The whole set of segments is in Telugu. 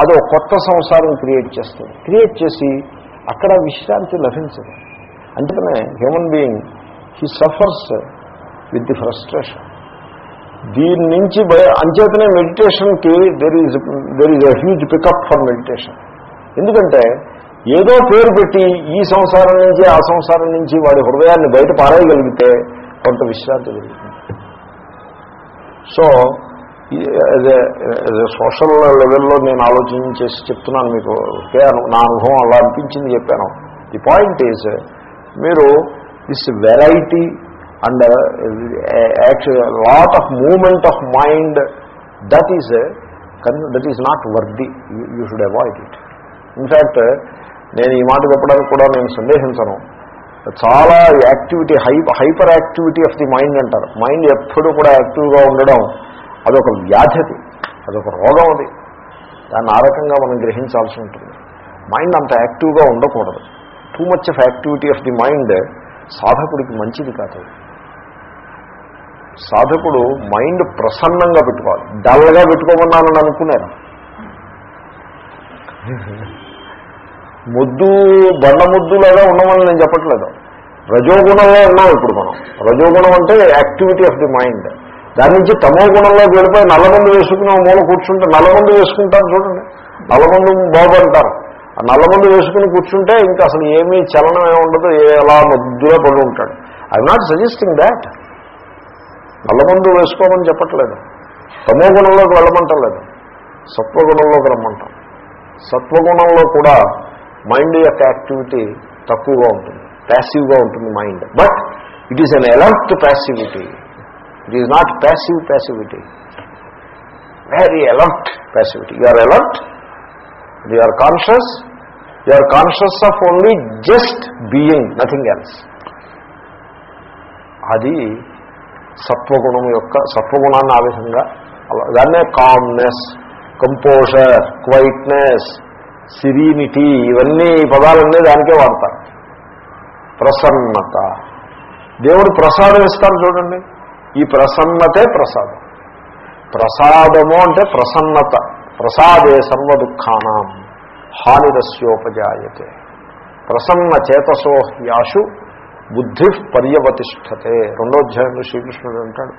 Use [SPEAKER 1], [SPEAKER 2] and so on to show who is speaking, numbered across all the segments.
[SPEAKER 1] అది కొత్త సంసారం క్రియేట్ చేస్తుంది. క్రియేట్ చేసి అక్కడ విశ్రాంతి లభించదు. అంటేనే human being he suffers with the frustration. దీని నుంచి భయ అంచేతనే మెడిటేషన్కి there is there is a huge pickup for meditation ఎందుకంటే ఏదో పేరు పెట్టి ఈ సంసారం నుంచి ఆ సంసారం నుంచి వాడి హృదయాన్ని బయట పారేయగలిగితే కొంత విశ్రాంతి కలుగుతుంది సో సోషల్ లెవెల్లో నేను ఆలోచన చేసి చెప్తున్నాను మీకు. ఓకే? అను- నా అనుభవం అలా అనిపించింది చెప్పాను. ది పాయింట్ ఈజ్ మీరు this variety and lot of moment of mind that is that is not worthy you should avoid it in fact నేను ఈ మాట చెప్పడానికి కూడా నేను సందేహించను. చాలా activity high hyperactivity of the mind అంటారు. మైండ్ ఎప్పుడు కూడా యాక్టివ్గా ఉండడం అదొక వ్యాధి అది. అదొక రోగం అది. దాన్ని ఆ రకంగా మనం గ్రహించాల్సి ఉంటుంది. మైండ్ అంత యాక్టివ్గా ఉండకూడదు. Too much of activity of the mind సాధకుడికి మంచిది కాదు సాధకుడు మైండ్ ప్రసన్నంగా పెట్టుకోవాలి. డల్గా పెట్టుకోమన్నానని అనుకున్నారు? ముద్దు బండ ముద్దులాగా ఉండమని నేను చెప్పట్లేదు. రజోగుణంలో ఉన్నాం ఇప్పుడు మనం. రజోగుణం అంటే యాక్టివిటీ ఆఫ్ ది మైండ్ దాని నుంచి తమో గుణంలోకి వెళ్ళిపోయి నల్లమందు వేసుకుని మూల కూర్చుంటే నల్లమందు వేసుకుంటారు చూడండి. నల్లమందు బాబు అంటారు ఆ నల్లమందు వేసుకుని కూర్చుంటే ఇంకా అసలు ఏమీ చలనం ఏముండదు ఉండదు ఏ ఎలా ముద్దుగా పడి ఉంటాడు. ఐ నాట్ సజెస్టింగ్ దాట్ నల్లమందు వేసుకోమని చెప్పట్లేదు. తమో గుణంలోకి వెళ్ళమంటలేదు సత్వగుణంలోకి రమ్మంటాం. సత్వగుణంలో కూడా మైండ్ యొక్క యాక్టివిటీ తక్కువగా ఉంటుంది ప్యాసివ్గా ఉంటుంది mind but it is an alert passivity it is not passive passivity very alert passivity you are alert you are conscious you are conscious of only just being nothing else అది సత్వగుణం యొక్క సత్వగుణాన్ని ఆ విధంగా అలా దాన్నే కామ్నెస్ కంపోజర్ క్వైట్నెస్ సిరీనిటీ ఇవన్నీ పదాలన్నీ దానికే వాడతారు. ప్రసన్నత. దేవుడు ప్రసాదం ఇస్తారు చూడండి. ఈ ప్రసన్నతే ప్రసాదం. ప్రసాదము అంటే ప్రసన్నత. ప్రసాదే సర్వ దుఃఖానం హానిరస్యోపజాయతే. ప్రసన్న చేతసో యాషు బుద్ధి పర్యవతిష్టతే రెండో అధ్యాయంలో శ్రీకృష్ణుడు అంటాడు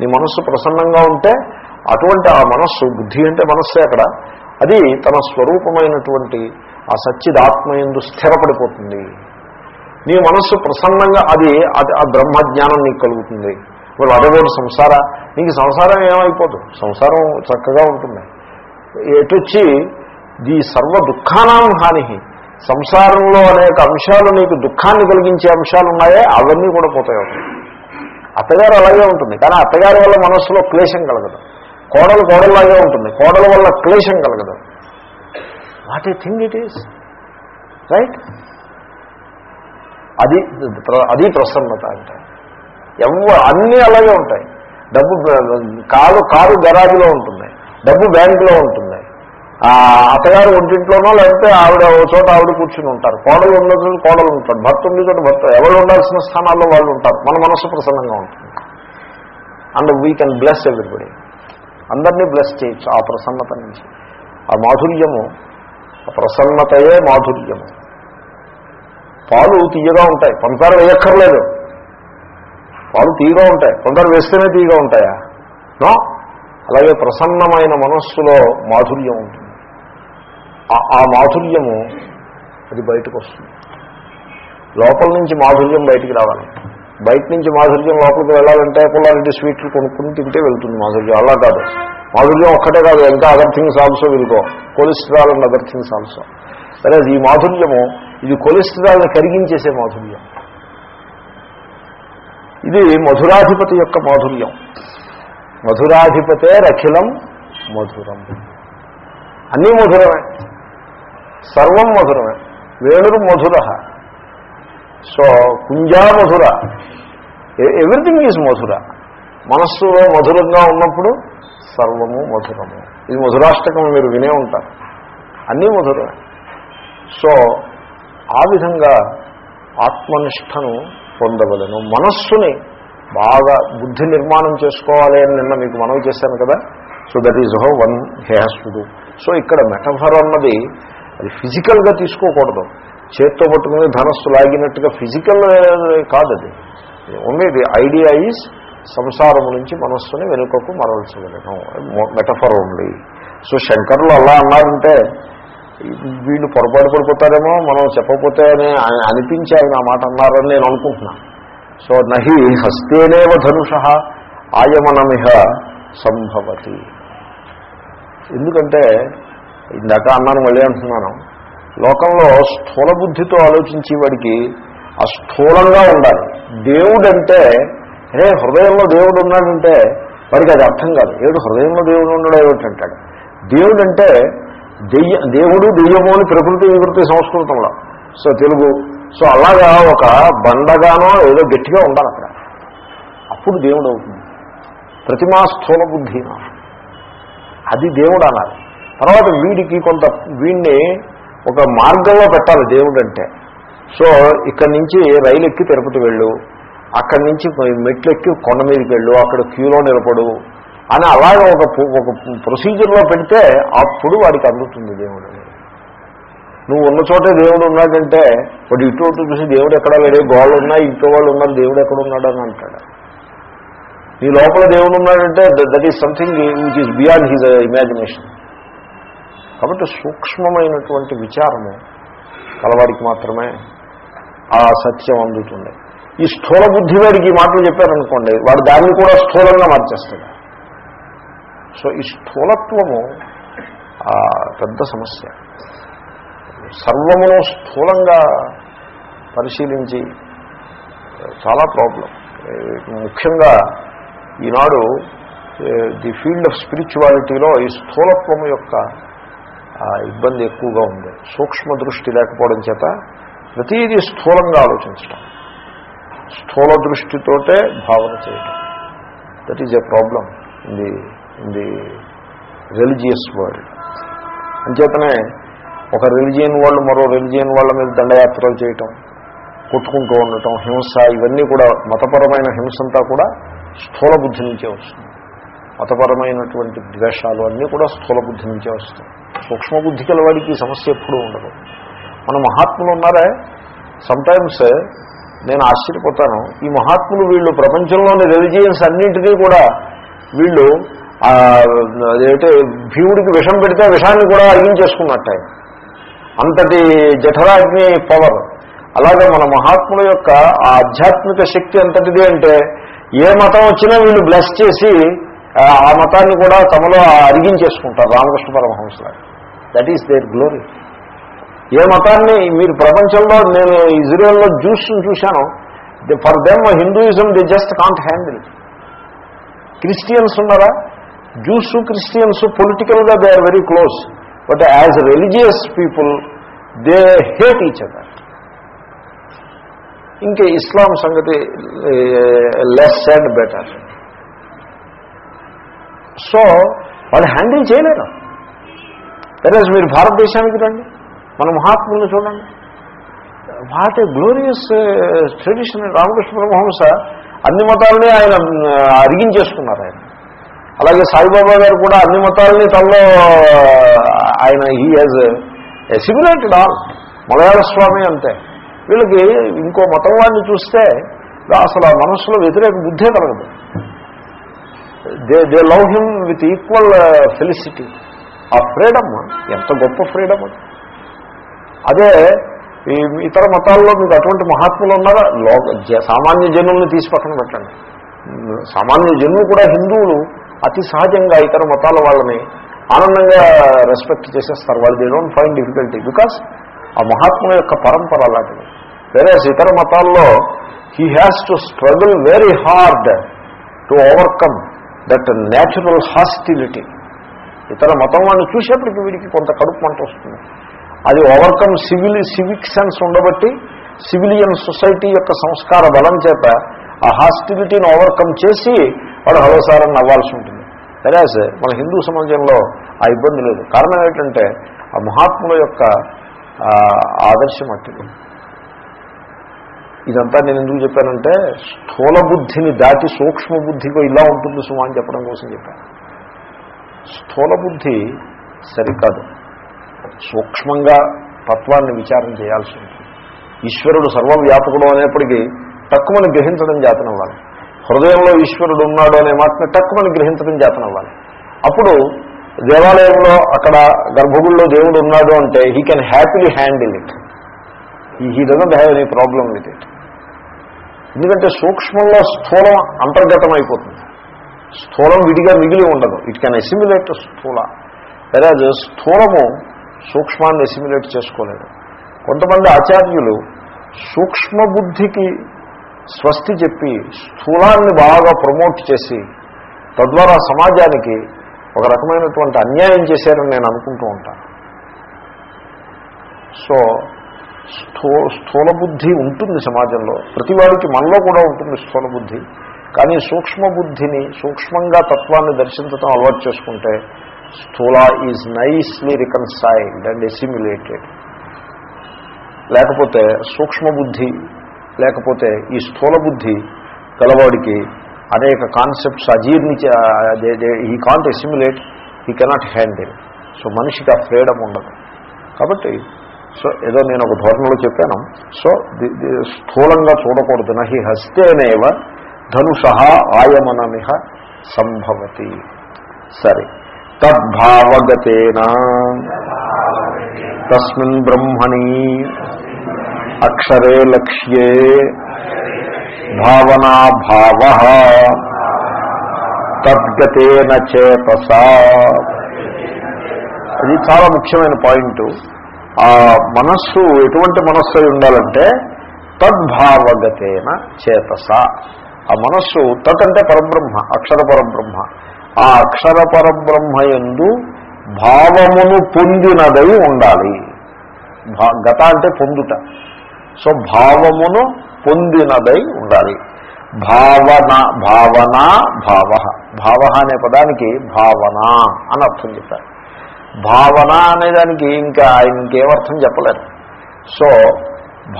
[SPEAKER 1] నీ మనస్సు ప్రసన్నంగా ఉంటే అటువంటి ఆ మనస్సు బుద్ధి అంటే మనస్సే అక్కడ అది తన స్వరూపమైనటువంటి ఆ సచ్చిదాత్మయందు స్థిరపడిపోతుంది. నీ మనస్సు ప్రసన్నంగా అది అది ఆ బ్రహ్మజ్ఞానం నీకు కలుగుతుంది. ఇప్పుడు అడగోడు సంసార? నీకు సంసారం ఏమైపోదు. సంసారం చక్కగా ఉంటుంది. ఎటొచ్చి ఈ సర్వ దుఃఖానాం హాని సంసారంలో అనేక అంశాలు నీకు దుఃఖాన్ని కలిగించే అంశాలు ఉన్నాయే అవన్నీ కూడా పోతాయి అత్తగారు అలాగే ఉంటుంది. కానీ అత్తగారి వల్ల మనస్సులో క్లేశం కలగదు. కోడలు కోడలాగే ఉంటుంది. కోడల వల్ల క్లేశం కలగదు. What a thing it is right అది అది ప్రసన్నత అంటే ఎవ అన్నీ అలాగే ఉంటాయి. డబ్బు కారు కారు గరాజులో ఉంటుంది. డబ్బు బ్యాంకులో ఉంటుంది. ఆ అత్తగారు ఒంటింట్లోనో లేకపోతే ఆవిడ ఓ చోట ఆవిడ కూర్చుని ఉంటారు. కోడలు ఉండదు కోడలు ఉంటారు. భర్త ఉండి చోట భర్త. ఎవరు ఉండాల్సిన స్థానాల్లో వాళ్ళు ఉంటారు. మన మనస్సు ప్రసన్నంగా ఉంటుంది. And we can bless everybody. అందరినీ బ్లెస్ చేయొచ్చు ఆ ప్రసన్నత నుంచి. ఆ మాధుర్యము ఆ ప్రసన్నతయే మాధుర్యము. పాలు తీయగా ఉంటాయి. పంచదార వేయక్కర్లేదు. పాలు తీగా ఉంటాయి. కొందరు వేస్తేనే తీగా ఉంటాయా? నో. అలాగే ప్రసన్నమైన మనస్సులో మాధుర్యం ఉంటుంది. ఆ- మాధుర్యము అది బయటకు వస్తుంది. లోపల నుంచి మాధుర్యం బయటికి రావాలి. బయట నుంచి మాధుర్యం లోపలికి వెళ్ళాలంటే పుల్లారెడ్డి స్వీట్లు కొనుక్కుని తింటే వెళ్తుంది మాధుర్యం. అలా కాదు. మాధుర్యం ఒక్కటే కాదు. ఇంకా other things also will go cholesterol and other things also సరే ఈ మాధుర్యము ఇది కొలెస్ట్రాల్ని కరిగించేసే మాధుర్యం. ఇది మధురాధిపతి యొక్క మాధుర్యం. మధురాధిపతే రఖిలం మధురం. అన్నీ మధురమే. సర్వం మధురమే. వేణురు మధుర. సో కుంజా మధుర. ఎవ్రీథింగ్ ఈజ్ మధుర. మనస్సులో మధురంగా ఉన్నప్పుడు సర్వము మధురము. ఇది మధురాష్టకం మీరు వినే ఉంటారు. అన్నీ మధురమే. సో ఆ విధంగా ఆత్మనిష్టను పొందవలను. మనస్సుని బాగా బుద్ధి నిర్మాణం చేసుకోవాలి అని నిన్న మీకు మనవి చేశాను కదా. So that is how one he has to do so ఇక్కడ మెటఫర్ అన్నది అది ఫిజికల్గా తీసుకోకూడదు. చేత్తో పట్టుకుని ధనస్సు లాగినట్టుగా ఫిజికల్ కాదు అది. ఓన్లీ ది ఐడియా ఈజ్ సంసారము నుంచి మనస్సుని వెనుకకు మరల్చగలను. మెటఫర్ ఓన్లీ సో శంకరులు అలా అన్నారంటే వీళ్ళు పొరపాటు పడిపోతారేమో మనం చెప్పకపోతే అని ఆయన అనిపించే ఆయన ఆ మాట అన్నారని నేను అనుకుంటున్నాను సో నహి హస్తేనేవ ధనుష ఆయమనమిహ సంభవతి. ఎందుకంటే ఇందాక అన్నాను మళ్ళీ అంటున్నాను. లోకంలో స్థూల బుద్ధితో ఆలోచించే వాడికి ఆ స్థూలంగా ఉండాలి. దేవుడంటే అరే హృదయంలో దేవుడు ఉన్నాడంటే వాడికి అది అర్థం కాదు. ఏడు హృదయంలో దేవుడు ఉండడం ఏమిటంటాడు? దేవుడంటే దెయ్య దేవుడు దెయ్యము అని ప్రకృతి వికృతి సంస్కృతంలో. సో తెలుగు. సో అలాగా ఒక బండగానో ఏదో గట్టిగా ఉండాలి అక్కడ. అప్పుడు దేవుడు అవుతుంది. ప్రతిమా స్థూల బుద్ధి అది దేవుడు అన్నారు తర్వాత వీడికి కొంత వీడిని ఒక మార్గంలో పెట్టాలి దేవుడు అంటే సో ఇక్కడి నుంచి రైలు ఎక్కి తిరుపతి వెళ్ళు. అక్కడి నుంచి మెట్లు ఎక్కి కొండ మీదకి వెళ్ళు. అక్కడ క్యూలో నిలబడు. అని అలాగే ఒక ఒక ప్రొసీజర్లో పెడితే అప్పుడు వాడికి అందుతుంది దేవుడు. నువ్వు ఉన్న చోటే దేవుడు ఉన్నాడంటే వాడు ఇటు చూసి దేవుడు ఎక్కడా లేడే గోళ్ళు ఉన్నాయి ఇంట్లో వాళ్ళు ఉన్నారు దేవుడు ఎక్కడ ఉన్నాడు అని అంటాడు. నీ లోపల దేవుడు ఉన్నాడంటే that is something which is beyond his imagination కాబట్టి సూక్ష్మమైనటువంటి విచారము కలవాడికి మాత్రమే ఆ సత్యం అందుతుంది. ఈ స్థూల బుద్ధి వాడికి ఈ మాటలు చెప్పారనుకోండి వాడు దాన్ని కూడా స్థూలంగా మార్చేస్తాడు. సో ఈ స్థూలత్వము ఆ, పెద్ద సమస్య. సర్వమును స్థూలంగా పరిశీలించి చాలా ప్రాబ్లం. ముఖ్యంగా ఈనాడు ది ఫీల్డ్ ఆఫ్ స్పిరిచువాలిటీలో ఈ స్థూలత్వం యొక్క ఇబ్బంది ఎక్కువగా ఉంది. సూక్ష్మ దృష్టి లేకపోవడం చేత ప్రతీది స్థూలంగా ఆలోచించడం స్థూల దృష్టితోటే భావన చేయటం. That is a problem in the in the religious world అంచేతనే ఒక రిలిజియన్ వాళ్ళు మరో రిలిజియన్ వాళ్ళ మీద దండయాత్రలు చేయటం కొట్టుకుంటూ ఉండటం హింస ఇవన్నీ కూడా మతపరమైన హింసంతా కూడా స్థూల బుద్ధి నుంచే వస్తుంది. మతపరమైనటువంటి ద్వేషాలు అన్నీ కూడా స్థూల బుద్ధి నుంచే వస్తాయి. సూక్ష్మ బుద్ధి వాడికి ఈ సమస్య ఎప్పుడూ ఉండదు. మన మహాత్ములు ఉన్నారే సమ్టైమ్స్ నేను ఆశ్చర్యపోతాను ఈ మహాత్ములు వీళ్ళు ప్రపంచంలోని రిలిజియన్స్ అన్నింటినీ కూడా వీళ్ళు అదేంటే భీముడికి విషం పెడితే విషాన్ని కూడా అరిగించేసుకున్నట్టు ఆయన అంతటి జఠరాగ్ని పవర్ అలాగే మన మహాత్ముల యొక్క ఆ ఆధ్యాత్మిక శక్తి అంతటిది అంటే ఏ మతం వచ్చినా వీళ్ళు బ్లెస్ చేసి ఆ, మతాన్ని కూడా తమలో అరిగించేసుకుంటారు Ramakrishna Paramahamsa that is their glory ఏ మతాన్ని మీరు ప్రపంచంలో నేను ఇజ్రాయెల్లో జ్యూస్ చూశాను. For them Hinduism the just can't handle Christians ఉన్నారా? జూస్ క్రిస్టియన్స్ పొలిటికల్గా they are very close but as religious people they hate each other ఇంకా ఇస్లాం సంగతి లెస్ అండ్ బెటర్ సో వాళ్ళు హ్యాండిల్ చేయలేరు. దట్ మీరు భారతదేశానికి రండి మన మహాత్ములను చూడండి. What a glorious tradition Ramakrishna Paramahamsa అన్ని మతాలని ఆయన అరిగించేసుకున్నారు ఆయన. అలాగే సాయిబాబా గారు కూడా అన్ని మతాలని తనలో ఆయన he has assimilated all Malayala Swami అంతే వీళ్ళకి ఇంకో మతం వాడిని చూస్తే అసలు ఆ మనస్సులో వ్యతిరేక బుద్ధే కలగదు. They they love him with equal felicity ఆ ఫ్రీడమ్ ఎంత గొప్ప ఫ్రీడమ్ అది. అదే ఈ ఇతర మతాల్లో మీకు అటువంటి మహాత్ములు ఉన్నారా? లోక జ- సామాన్య జనుల్ని తీసి పక్కన పెట్టండి. సామాన్య జనులు కూడా హిందువులు. అతి సహజంగా ఇతర మతాల వాళ్ళని ఆనందంగా రెస్పెక్ట్ చేసేస్తారు. వాళ్ళు they don't find difficulty because ఆ మహాత్ముల యొక్క పరంపర అలాంటిది. వేరే ఇతర మతాల్లో he has to struggle very hard to overcome that natural hostility ఇతర మతం వాళ్ళని చూసేప్పటికి వీడికి కొంత కడుపు మంట వస్తుంది. అది ఓవర్కమ్ సివిల్ సివిక్ సెన్స్ ఉండబట్టి సివిలియన్ సొసైటీ యొక్క సంస్కార బలం చేత ఆ హాస్టిలిటీని ఓవర్కమ్ చేసి వాడు హలోసారం నవ్వాల్సి ఉంటుంది. సరే మన హిందూ సమాజంలో ఆ ఇబ్బంది లేదు. కారణం ఏంటంటే ఆ మహాత్ముల యొక్క ఆదర్శం అట్టిది. ఇదంతా నేను ఎందుకు చెప్పానంటే స్థూల బుద్ధిని దాటి సూక్ష్మ బుద్ధిగా ఇలా ఉంటుంది సుమా అని చెప్పడం కోసం చెప్పాను స్థూల బుద్ధి సరికాదు. సూక్ష్మంగా తత్వాన్ని విచారం చేయాల్సి ఉంటుంది. ఈశ్వరుడు సర్వవ్యాపకుడు అనేప్పటికీ తక్కువని గ్రహించడం జాతనవ్వాలి. హృదయంలో ఈశ్వరుడు ఉన్నాడు అనే మాటని తక్కువని గ్రహించడం చేతనవ్వాలి. అప్పుడు దేవాలయంలో అక్కడ గర్భగుడిలో దేవుడు ఉన్నాడు అంటే he can happily handle it he doesn't have any problem with it ఎందుకంటే సూక్ష్మంలో స్థూలం అంతర్గతం అయిపోతుంది స్థూలం విడిగా మిగిలి ఉండదు. ఇట్ కెన్ ఎసిమిలేట్ స్థూల. వెరాజ్ స్థూలము సూక్ష్మాన్ని ఎసిమిలేట్ చేసుకోలేదు. కొంతమంది ఆచార్యులు సూక్ష్మ బుద్ధికి స్వస్తి చెప్పి స్థూలాన్ని బాగా ప్రమోట్ చేసి తద్వారా సమాజానికి ఒక రకమైనటువంటి అన్యాయం చేశారని నేను అనుకుంటూ ఉంటాను. సో స్థూ స్థూల బుద్ధి ఉంటుంది సమాజంలో. ప్రతివాడికి మనలో కూడా ఉంటుంది స్థూల బుద్ధి. కానీ సూక్ష్మ బుద్ధిని సూక్ష్మంగా తత్వాన్ని దర్శించడం అలవాటు చేసుకుంటే స్థూల is nicely reconciled and assimilated. లేకపోతే సూక్ష్మ బుద్ధి లేకపోతే ఈ స్థూల బుద్ధి గలవాడికి అనేక కాన్సెప్ట్స్ అజీర్ణి ఈ can't assimilate he cannot handle so మనిషికి ఆ ఫ్రీడమ్ ఉండదు. కాబట్టి సో ఏదో నేను ఒక ధోరణిలో చెప్పాను. సో స్థూలంగా చూడకూడదు. నహి హస్తేనేవ ధనుష ఆయమనమిహ సంభవతి. సరే. తద్భావగతేన. తస్మిన్ బ్రహ్మణి. అక్షరే లక్ష్యే భావనాభావ తద్గతేన చేతస. అది చాలా ముఖ్యమైన పాయింట్. ఆ మనస్సు ఎటువంటి మనస్సు ఉండాలంటే తద్భావగతేన చేతస. ఆ మనస్సు తత్ అంటే పరబ్రహ్మ అక్షర పరబ్రహ్మ. ఆ అక్షర పరబ్రహ్మ ఎందు భావమును పొందినదై ఉండాలి. గత అంటే పొందుట. సో భావమును పొందినదై ఉండాలి. భావన భావన భావ. భావ అనే పదానికి భావన అని అర్థం చెప్పారు. భావన అనేదానికి ఇంకా ఆయన ఇంకేమర్థం చెప్పలేరు సో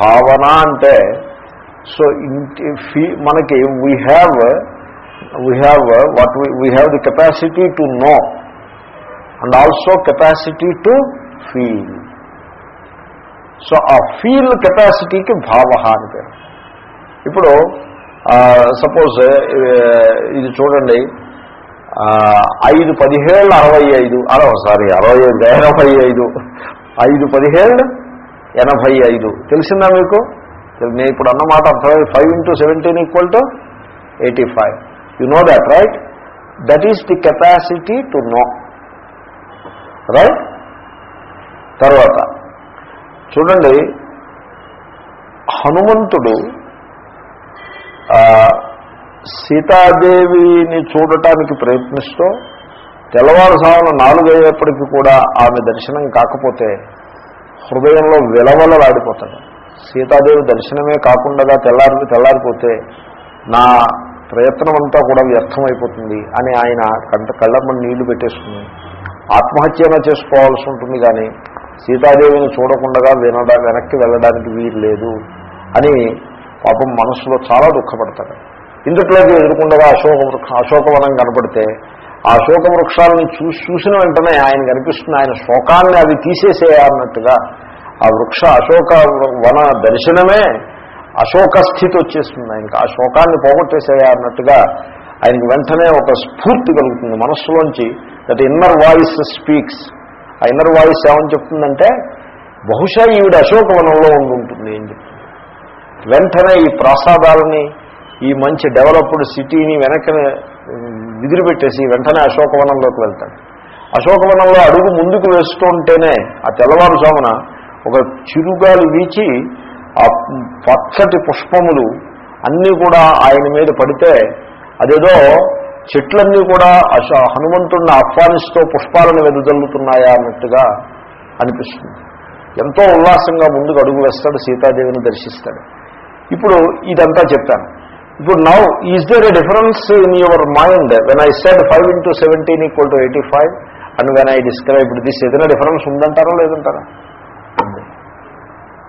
[SPEAKER 1] భావన అంటే సో ఇంటి ఫీ మనకి we have we have what we have the capacity to know and also capacity to feel so ఆ ఫీల్ కెపాసిటీకి భావ అని పేరు. ఇప్పుడు సపోజ్ ఇది చూడండి ఐదు పదిహేళ్ళు అరవై ఐదు అరవై సారీ అరవై ఐదు ఎనభై ఐదు ఐదు పదిహేళ్ళు ఎనభై ఐదు. తెలిసిందా మీకు? నేను ఇప్పుడు అన్నమాట అర్థమైంది five into seventeen equal to eighty five you know that right that is the capacity to know right తర్వాత చూడండి హనుమంతుడు సీతాదేవిని చూడటానికి ప్రయత్నిస్తూ తెల్లవారుసామున నాలుగయ్యేప్పటికీ కూడా ఆమె దర్శనం కాకపోతే హృదయంలో విలవలలాడిపోతాడు. సీతాదేవి దర్శనమే కాకుండా తెల్లారి తెల్లారిపోతే నా ప్రయత్నం అంతా కూడా వ్యర్థమైపోతుంది అని ఆయన కంట కళ్ళమ్మ నీళ్ళు పెట్టేసుకుని ఆత్మహత్యన చేసుకోవాల్సి ఉంటుంది కానీ సీతాదేవిని చూడకుండా వినడా వెనక్కి వెళ్ళడానికి వీలు లేదు అని పాపం మనసులో చాలా దుఃఖపడతాడు. ఇందుట్లోకి ఎదుర్కొండగా అశోక వృక్ష అశోకవనం కనపడితే ఆ అశోక వృక్షాలను చూసి చూసిన వెంటనే ఆయన కనిపిస్తుంది ఆయన శోకాన్ని అవి తీసేసేయాలన్నట్టుగా ఆ వృక్ష అశోక వన దర్శనమే అశోక స్థితి వచ్చేస్తుంది. ఆయనకి ఆ శోకాన్ని పోగొట్టేసేయాలన్నట్టుగా ఆయనకి వెంటనే ఒక స్ఫూర్తి కలుగుతుంది మనస్సులోంచి. దట్ ఇన్నర్ వాయిస్ స్పీక్స్ ఆ ఇన్నర్ వాయిస్ ఏమని చెప్తుందంటే బహుశా ఈవిడ అశోకవనంలో ఉండుంటుంది అని చెప్తుంది. వెంటనే ఈ ప్రాసాదాలని ఈ మంచి డెవలప్డ్ సిటీని వెనక విదిలిపెట్టేసి వెంటనే అశోకవనంలోకి వెళ్తాడు. అశోకవనంలో అడుగు ముందుకు వేసుకుంటేనే ఆ తెల్లవారుజామున ఒక చిరుగాలి వీచి ఆ పచ్చటి పుష్పములు అన్నీ కూడా ఆయన మీద పడితే అదేదో చెట్లన్నీ కూడా అశ హనుమంతుడిని ఆహ్వానిస్తూ పుష్పాలను వెదజల్లుతున్నాయా అన్నట్టుగా అనిపిస్తుంది. ఎంతో ఉల్లాసంగా ముందుకు అడుగు వేస్తాడు సీతాదేవిని దర్శిస్తాడు. ఇప్పుడు ఇదంతా చెప్పాను. ఇప్పుడు now is there a difference in your mind when I said five into seventeen equal to eighty five and when I describe this ఏదైనా డిఫరెన్స్ ఉందంటారా లేదంటారా?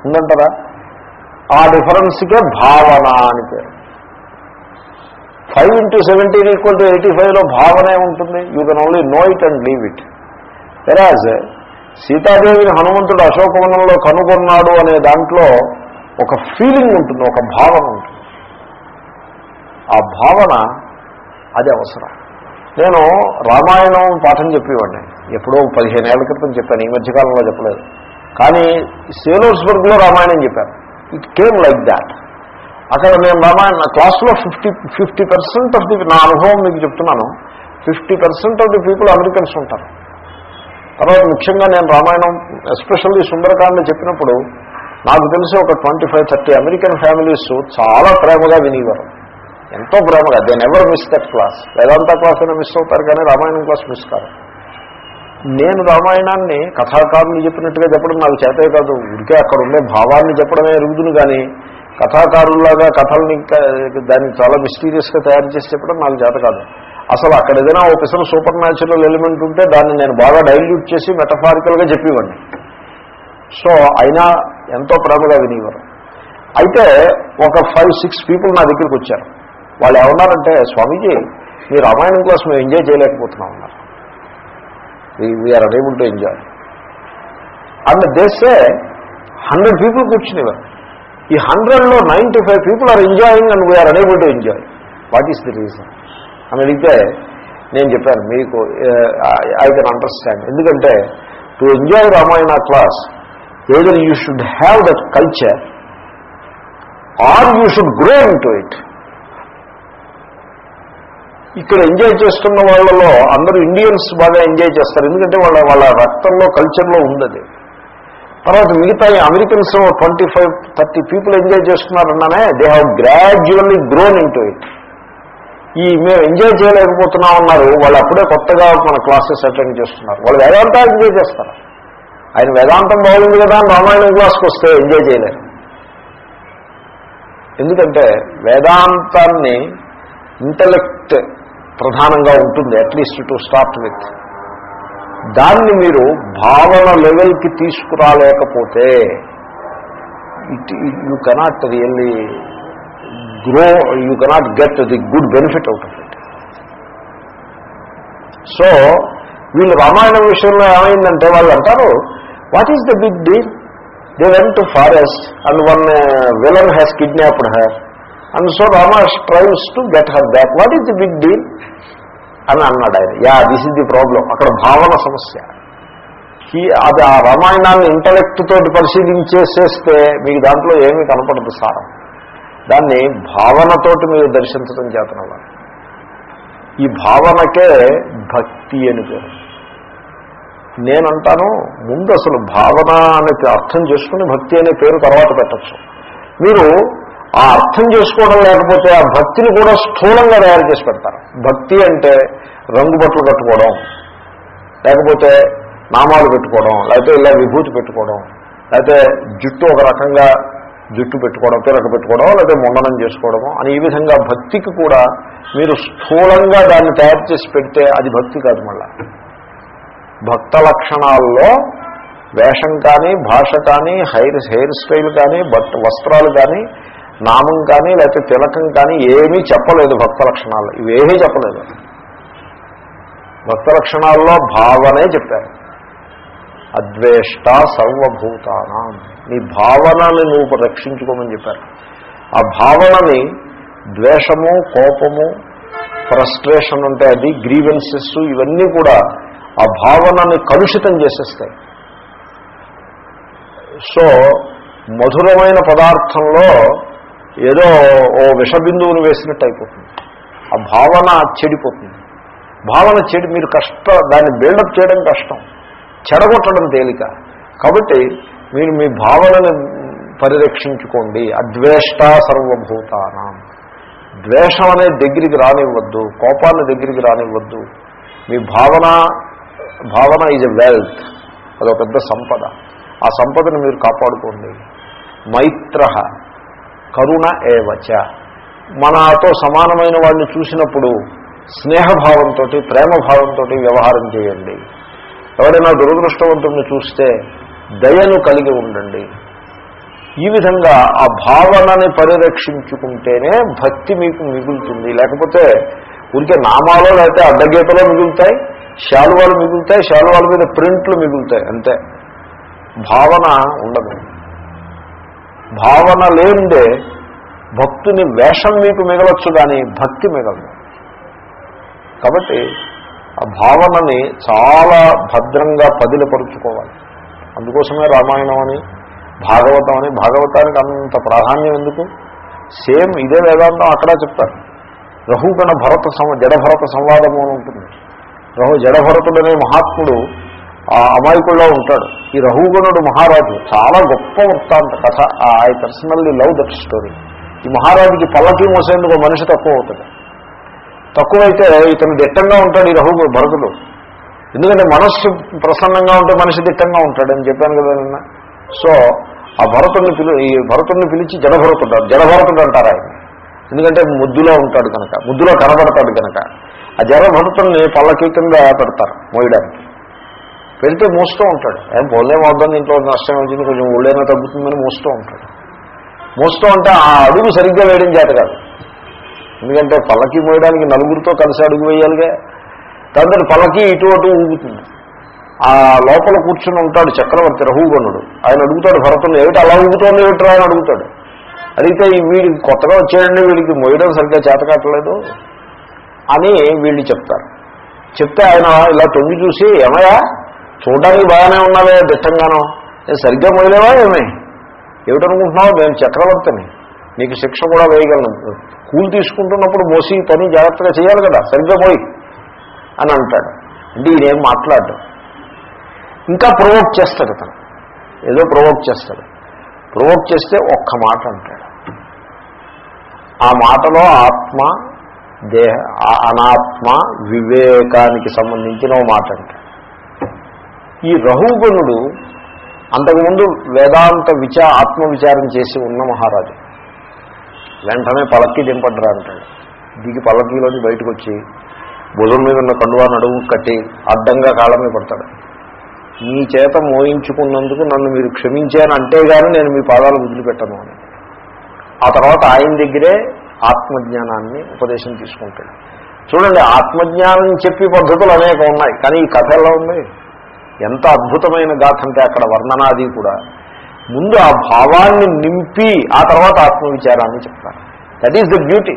[SPEAKER 1] ఉందంటారా? ఆ డిఫరెన్స్కే భావన అని పేరు. Five into seventeen equal to eighty ఫైవ్లో భావనే ఉంటుంది. You can only know it and leave it వెరాజ్ సీతాదేవిని హనుమంతుడు అశోకవనంలో కనుగొన్నాడు అనే దాంట్లో ఒక ఫీలింగ్ ఉంటుంది ఒక భావన ఉంటుంది. ఆ భావన అది అవసరం. నేను రామాయణం పాఠం చెప్పేవాడిని. ఎప్పుడో పదిహేను ఏళ్ళ క్రితం చెప్పాను ఈ మధ్యకాలంలో చెప్పలేదు. కానీ సేలోర్స్బర్గ్లో రామాయణం చెప్పాను. ఇట్ కేమ్ లైక్ దాట్ అక్కడ నేను రామాయణ క్లాస్లో fifty fifty percent of the నా అనుభవం మీకు చెప్తున్నాను. Fifty percent of the people Americans ఉంటారు. తర్వాత ముఖ్యంగా నేను రామాయణం ఎస్పెషల్లీ సుందరకాండ చెప్పినప్పుడు నాకు తెలిసి ఒక twenty five thirty American families చాలా ప్రేమగా వినేవారు. ఎంతో ప్రేమగా. They never miss that class Vedanta class అయినా మిస్ అవుతారు కానీ రామాయణం క్లాస్ మిస్ కాదు నేను రామాయణాన్ని కథాకారులు చెప్పినట్టుగా చెప్పడం నాకు చేతే కాదు. ఉడికే అక్కడ ఉండే భావాన్ని చెప్పడమే ఎరుగుదును కానీ కథాకారుల్లాగా కథల్ని దాన్ని చాలా మిస్టీరియస్గా తయారు చేసి చెప్పడం నాకు చేత కాదు అసలు అక్కడ ఏదైనా ఒక పిసర సూపర్ న్యాచురల్ ఎలిమెంట్ ఉంటే దాన్ని నేను బాగా డైల్యూట్ చేసి మెటఫారికల్గా చెప్పేవాడిని. సో అయినా ఎంతో ప్రేమగా వినేవారు. అయితే ఒక ఫైవ్ సిక్స్ పీపుల్ నా దగ్గరికి వచ్చారు. వాళ్ళు ఏమన్నారంటే స్వామీజీ మీ రామాయణం క్లాస్ మేము ఎంజాయ్ చేయలేకపోతున్నాం అన్నారు. We are unable to enjoy and దేశే hundred people కూర్చునేవారు. ఈ హండ్రెడ్లో ninety five people are enjoying and we are unable to enjoy what is the reason అని అడిగితే నేను చెప్పాను మీకు ఐ కెన్ అండర్స్టాండ్ ఎందుకంటే to enjoy Ramayana class either you should have that culture or you should grow into it ఇక్కడ ఎంజాయ్ చేస్తున్న వాళ్ళలో అందరూ ఇండియన్స్ బాగా ఎంజాయ్ చేస్తారు. ఎందుకంటే వాళ్ళ వాళ్ళ రక్తంలో కల్చర్లో ఉంది తర్వాత మిగతా Americans twenty five thirty people enjoy చేస్తున్నారన్నానే they have gradually grown into it ఈ మేము ఎంజాయ్ చేయలేకపోతున్నాం అన్నారు వాళ్ళు అప్పుడే కొత్తగా మన క్లాసెస్ అటెండ్ చేస్తున్నారు. వాళ్ళు వేదాంతా ఎంజాయ్ చేస్తారు. ఆయన వేదాంతం బాగుంది కదా రామాయణం క్లాస్కి వస్తే ఎంజాయ్ చేయలేరు. ఎందుకంటే వేదాంతాన్ని ఇంటలెక్ట్ ప్రధానంగా ఉంటుంది అట్లీస్ట్ టు స్టార్ట్ విత్ దాన్ని మీరు భావన లెవెల్కి తీసుకురాలేకపోతే it you cannot really grow you cannot get the good benefit out of it. So వీళ్ళు రామాయణం విషయంలో ఏమైందంటే వాళ్ళు అంటారు what is the big deal they went to forest and one villain has kidnapped her and so Rama strives to get her back what is the big deal అని అన్నాడు ఆయన. Yeah this is the problem అక్కడ భావన సమస్య. అది ఆ రామాయణాన్ని ఇంటలెక్ట్ తోటి పరిశీలించేసేస్తే మీకు దాంట్లో ఏమీ కనపడదు సారం. దాన్ని భావనతోటి మీరు దర్శించడం చేతనవ్వాలి. ఈ భావనకే భక్తి అని పేరు. నేనంటాను ముందు అసలు భావన అనేది అర్థం చేసుకుని భక్తి అనే పేరు తర్వాత పెట్టచ్చు. మీరు ఆ అర్థం చేసుకోవడం లేకపోతే ఆ భక్తిని కూడా స్థూలంగా తయారు చేసి పెడతారు. భక్తి అంటే రంగు బట్టలు కట్టుకోవడం లేకపోతే నామాలు పెట్టుకోవడం లేకపోతే ఇలా విభూతి పెట్టుకోవడం లేకపోతే జుట్టు ఒక రకంగా జుట్టు పెట్టుకోవడం తిరగ పెట్టుకోవడం లేకపోతే ముండనం చేసుకోవడము అని ఈ విధంగా భక్తికి కూడా మీరు స్థూలంగా దాన్ని తయారు చేసి పెడితే అది భక్తి కాదు మళ్ళా. భక్త లక్షణాల్లో వేషం కానీ భాష కానీ హెయిర్ హెయిర్ స్టైల్ కానీ బట్ వస్త్రాలు కానీ నామం కానీ లేకపోతే తిలకం కానీ ఏమీ చెప్పలేదు భక్త లక్షణాలు. ఇవేమీ చెప్పలేదు. భక్త లక్షణాల్లో భావనే చెప్పారు. అద్వేష్ట సర్వభూతానం. నీ భావనని నువ్వు రక్షించుకోమని చెప్పారు. ఆ భావనని ద్వేషము కోపము ఫ్రస్ట్రేషన్ ఉంటే అది గ్రీవెన్సెస్ ఇవన్నీ కూడా ఆ భావనని కలుషితం చేసేస్తాయి. సో మధురమైన పదార్థంలో ఏదో ఓ విషబిందువును వేసినట్టు అయిపోతుంది. ఆ భావన చెడిపోతుంది. భావన చెడి మీరు కష్ట దాన్ని బిల్డప్ చేయడం కష్టం. చెడగొట్టడం తేలిక. కాబట్టి మీరు మీ భావనని పరిరక్షించుకోండి. అద్వేష్ట సర్వభూతానం. ద్వేషం అనే దగ్గరికి రానివ్వద్దు. కోపాన్ని దగ్గరికి రానివ్వద్దు. మీ భావన భావన ఈజ్ ఎ వెల్త్ అదొక పెద్ద సంపద. ఆ సంపదను మీరు కాపాడుకోండి. మైత్ర. కరుణ ఏవచ మనతో సమానమైన వాడిని చూసినప్పుడు స్నేహభావంతో ప్రేమభావంతో వ్యవహారం చేయండి. ఎవరైనా దురదృష్టవంతుడిని చూస్తే దయను కలిగి ఉండండి. ఈ విధంగా ఆ భావనని పరిరక్షించుకుంటేనే భక్తి మీకు మిగులుతుంది. లేకపోతే ఊరికే నామాలో లేకపోతే అడ్డగీతలో మిగులుతాయి శాలువాలు మిగులుతాయి శాలువాల మీద ప్రింట్లు మిగులుతాయి అంతే. భావన ఉండదు భావన లేనిదే భక్తుని వేషం మీకు మిగలొచ్చు కానీ భక్తి మిగలదు. కాబట్టి ఆ భావనని చాలా భద్రంగా పదిలపరుచుకోవాలి. అందుకోసమే రామాయణం అని భాగవతం అని భాగవతానికి అంత ప్రాధాన్యం ఎందుకు? సేమ్ ఇదే వేదాంతం అక్కడ చెప్తారు. రహుగణ భరత సంవ జడభరత సంవాదము అని ఉంటుంది. రహు జడభరతుడనే మహాత్ముడు ఆ అమాయకుల్లో ఉంటాడు. ఈ రహుగణుడు మహారాజు చాలా గొప్ప వృత్తాంత కథ. I personally love that story ఈ మహారాజుకి పల్లకి మోసేందుకు మనిషి తక్కువ అవుతుంది తక్కువైతే ఇతను దిట్టంగా ఉంటాడు ఈ రహు భరతుడు. ఎందుకంటే మనస్సు ప్రసన్నంగా ఉంటే మనిషి దిట్టంగా ఉంటాడని చెప్పాను కదా నిన్న. సో ఆ భరతుడిని పిలి ఈ భరతుడిని పిలిచి జడభరతుడు జడభరతుడు అంటారు ఆయన ఎందుకంటే ముద్దులో ఉంటాడు కనుక ముద్దులో కనబడతాడు కనుక. ఆ జడభరతుడిని పల్లకి కింద పెడతారు మోయడానికి. పెడితే మోస్తూ ఉంటాడు. ఏం పోలేమవుద్దని ఇంట్లో నష్టం వచ్చింది కొంచెం ఒళ్ళైనా తగ్గుతుందని మోస్తూ ఉంటాడు. మోస్తూ ఉంటే ఆ అడుగు సరిగ్గా వేయడం చేత కాదు. ఎందుకంటే పల్లకి మోయడానికి నలుగురితో కలిసి అడుగు వేయాలిగా. దాంతో పల్లకి ఇటు అటు ఊగుతుంది. ఆ లోపల కూర్చుని ఉంటాడు చక్రవర్తి రహుగణుడు ఆయన అడుగుతాడు భరతుని ఏమిటి అలా ఊగుతోంది? ఏమిట్రా? అని అడుగుతాడు. అడిగితే వీడి వీడికి కొత్తగా వచ్చాడండి వీడికి మోయడం సరిగ్గా చేత కట్టలేదు అని వీళ్ళు చెప్తారు. చెప్తే ఆయన ఇలా తొంగి చూసి ఏమయ్యా చూడడానికి బాగానే ఉన్నావే దిట్టంగానో. నేను సరిగ్గా మొదలేవా ఏమే? ఏమిటనుకుంటున్నావు? నేను చక్రవర్తిని. నీకు శిక్ష కూడా వేయగలను. కూలి తీసుకుంటున్నప్పుడు మోసి పని జాగ్రత్తగా చేయాలి కదా. సరిగ్గా పోయి అని అంటాడు. అంటే ఈయనేం మాట్లాడు ఇంకా ప్రొవోక్ చేస్తాడు అతను ఏదో ప్రొవోక్ చేస్తాడు. ప్రొవోక్ చేస్తే ఒక్క మాట అంటాడు. ఆ మాటలో ఆత్మ దేహ అనాత్మ వివేకానికి సంబంధించిన ఓ మాట అంటాడు. ఈ రహుగణుడు అంతకుముందు వేదాంత విచా ఆత్మ విచారం చేసి ఉన్న మహారాజు. వెంటనే పలక్కి దింపడ్రా అంటాడు. దిగి పల్లకీలోని బయటకు వచ్చి భుజం మీద ఉన్న కండువా నడుము కట్టి అడ్డంగా కాళ్ళ మీద పడతాడు. మీ చేత మోయించుకున్నందుకు నన్ను మీరు క్షమించాను అంటేగాని నేను మీ పాదాలు వదిలిపెట్టను అని. ఆ తర్వాత ఆయన దగ్గరే ఆత్మజ్ఞానాన్ని ఉపదేశం తీసుకుంటాడు. చూడండి ఆత్మజ్ఞానం చెప్పి పద్ధతులు అనేక ఉన్నాయి కానీ ఈ కథ ఎలా ఉంది? ఎంత అద్భుతమైన గాథ అంటే అక్కడ వర్ణనాది కూడా. ముందు ఆ భావాన్ని నింపి ఆ తర్వాత ఆత్మవిచారాన్ని చెప్తారు. దట్ ఈస్ ద బ్యూటీ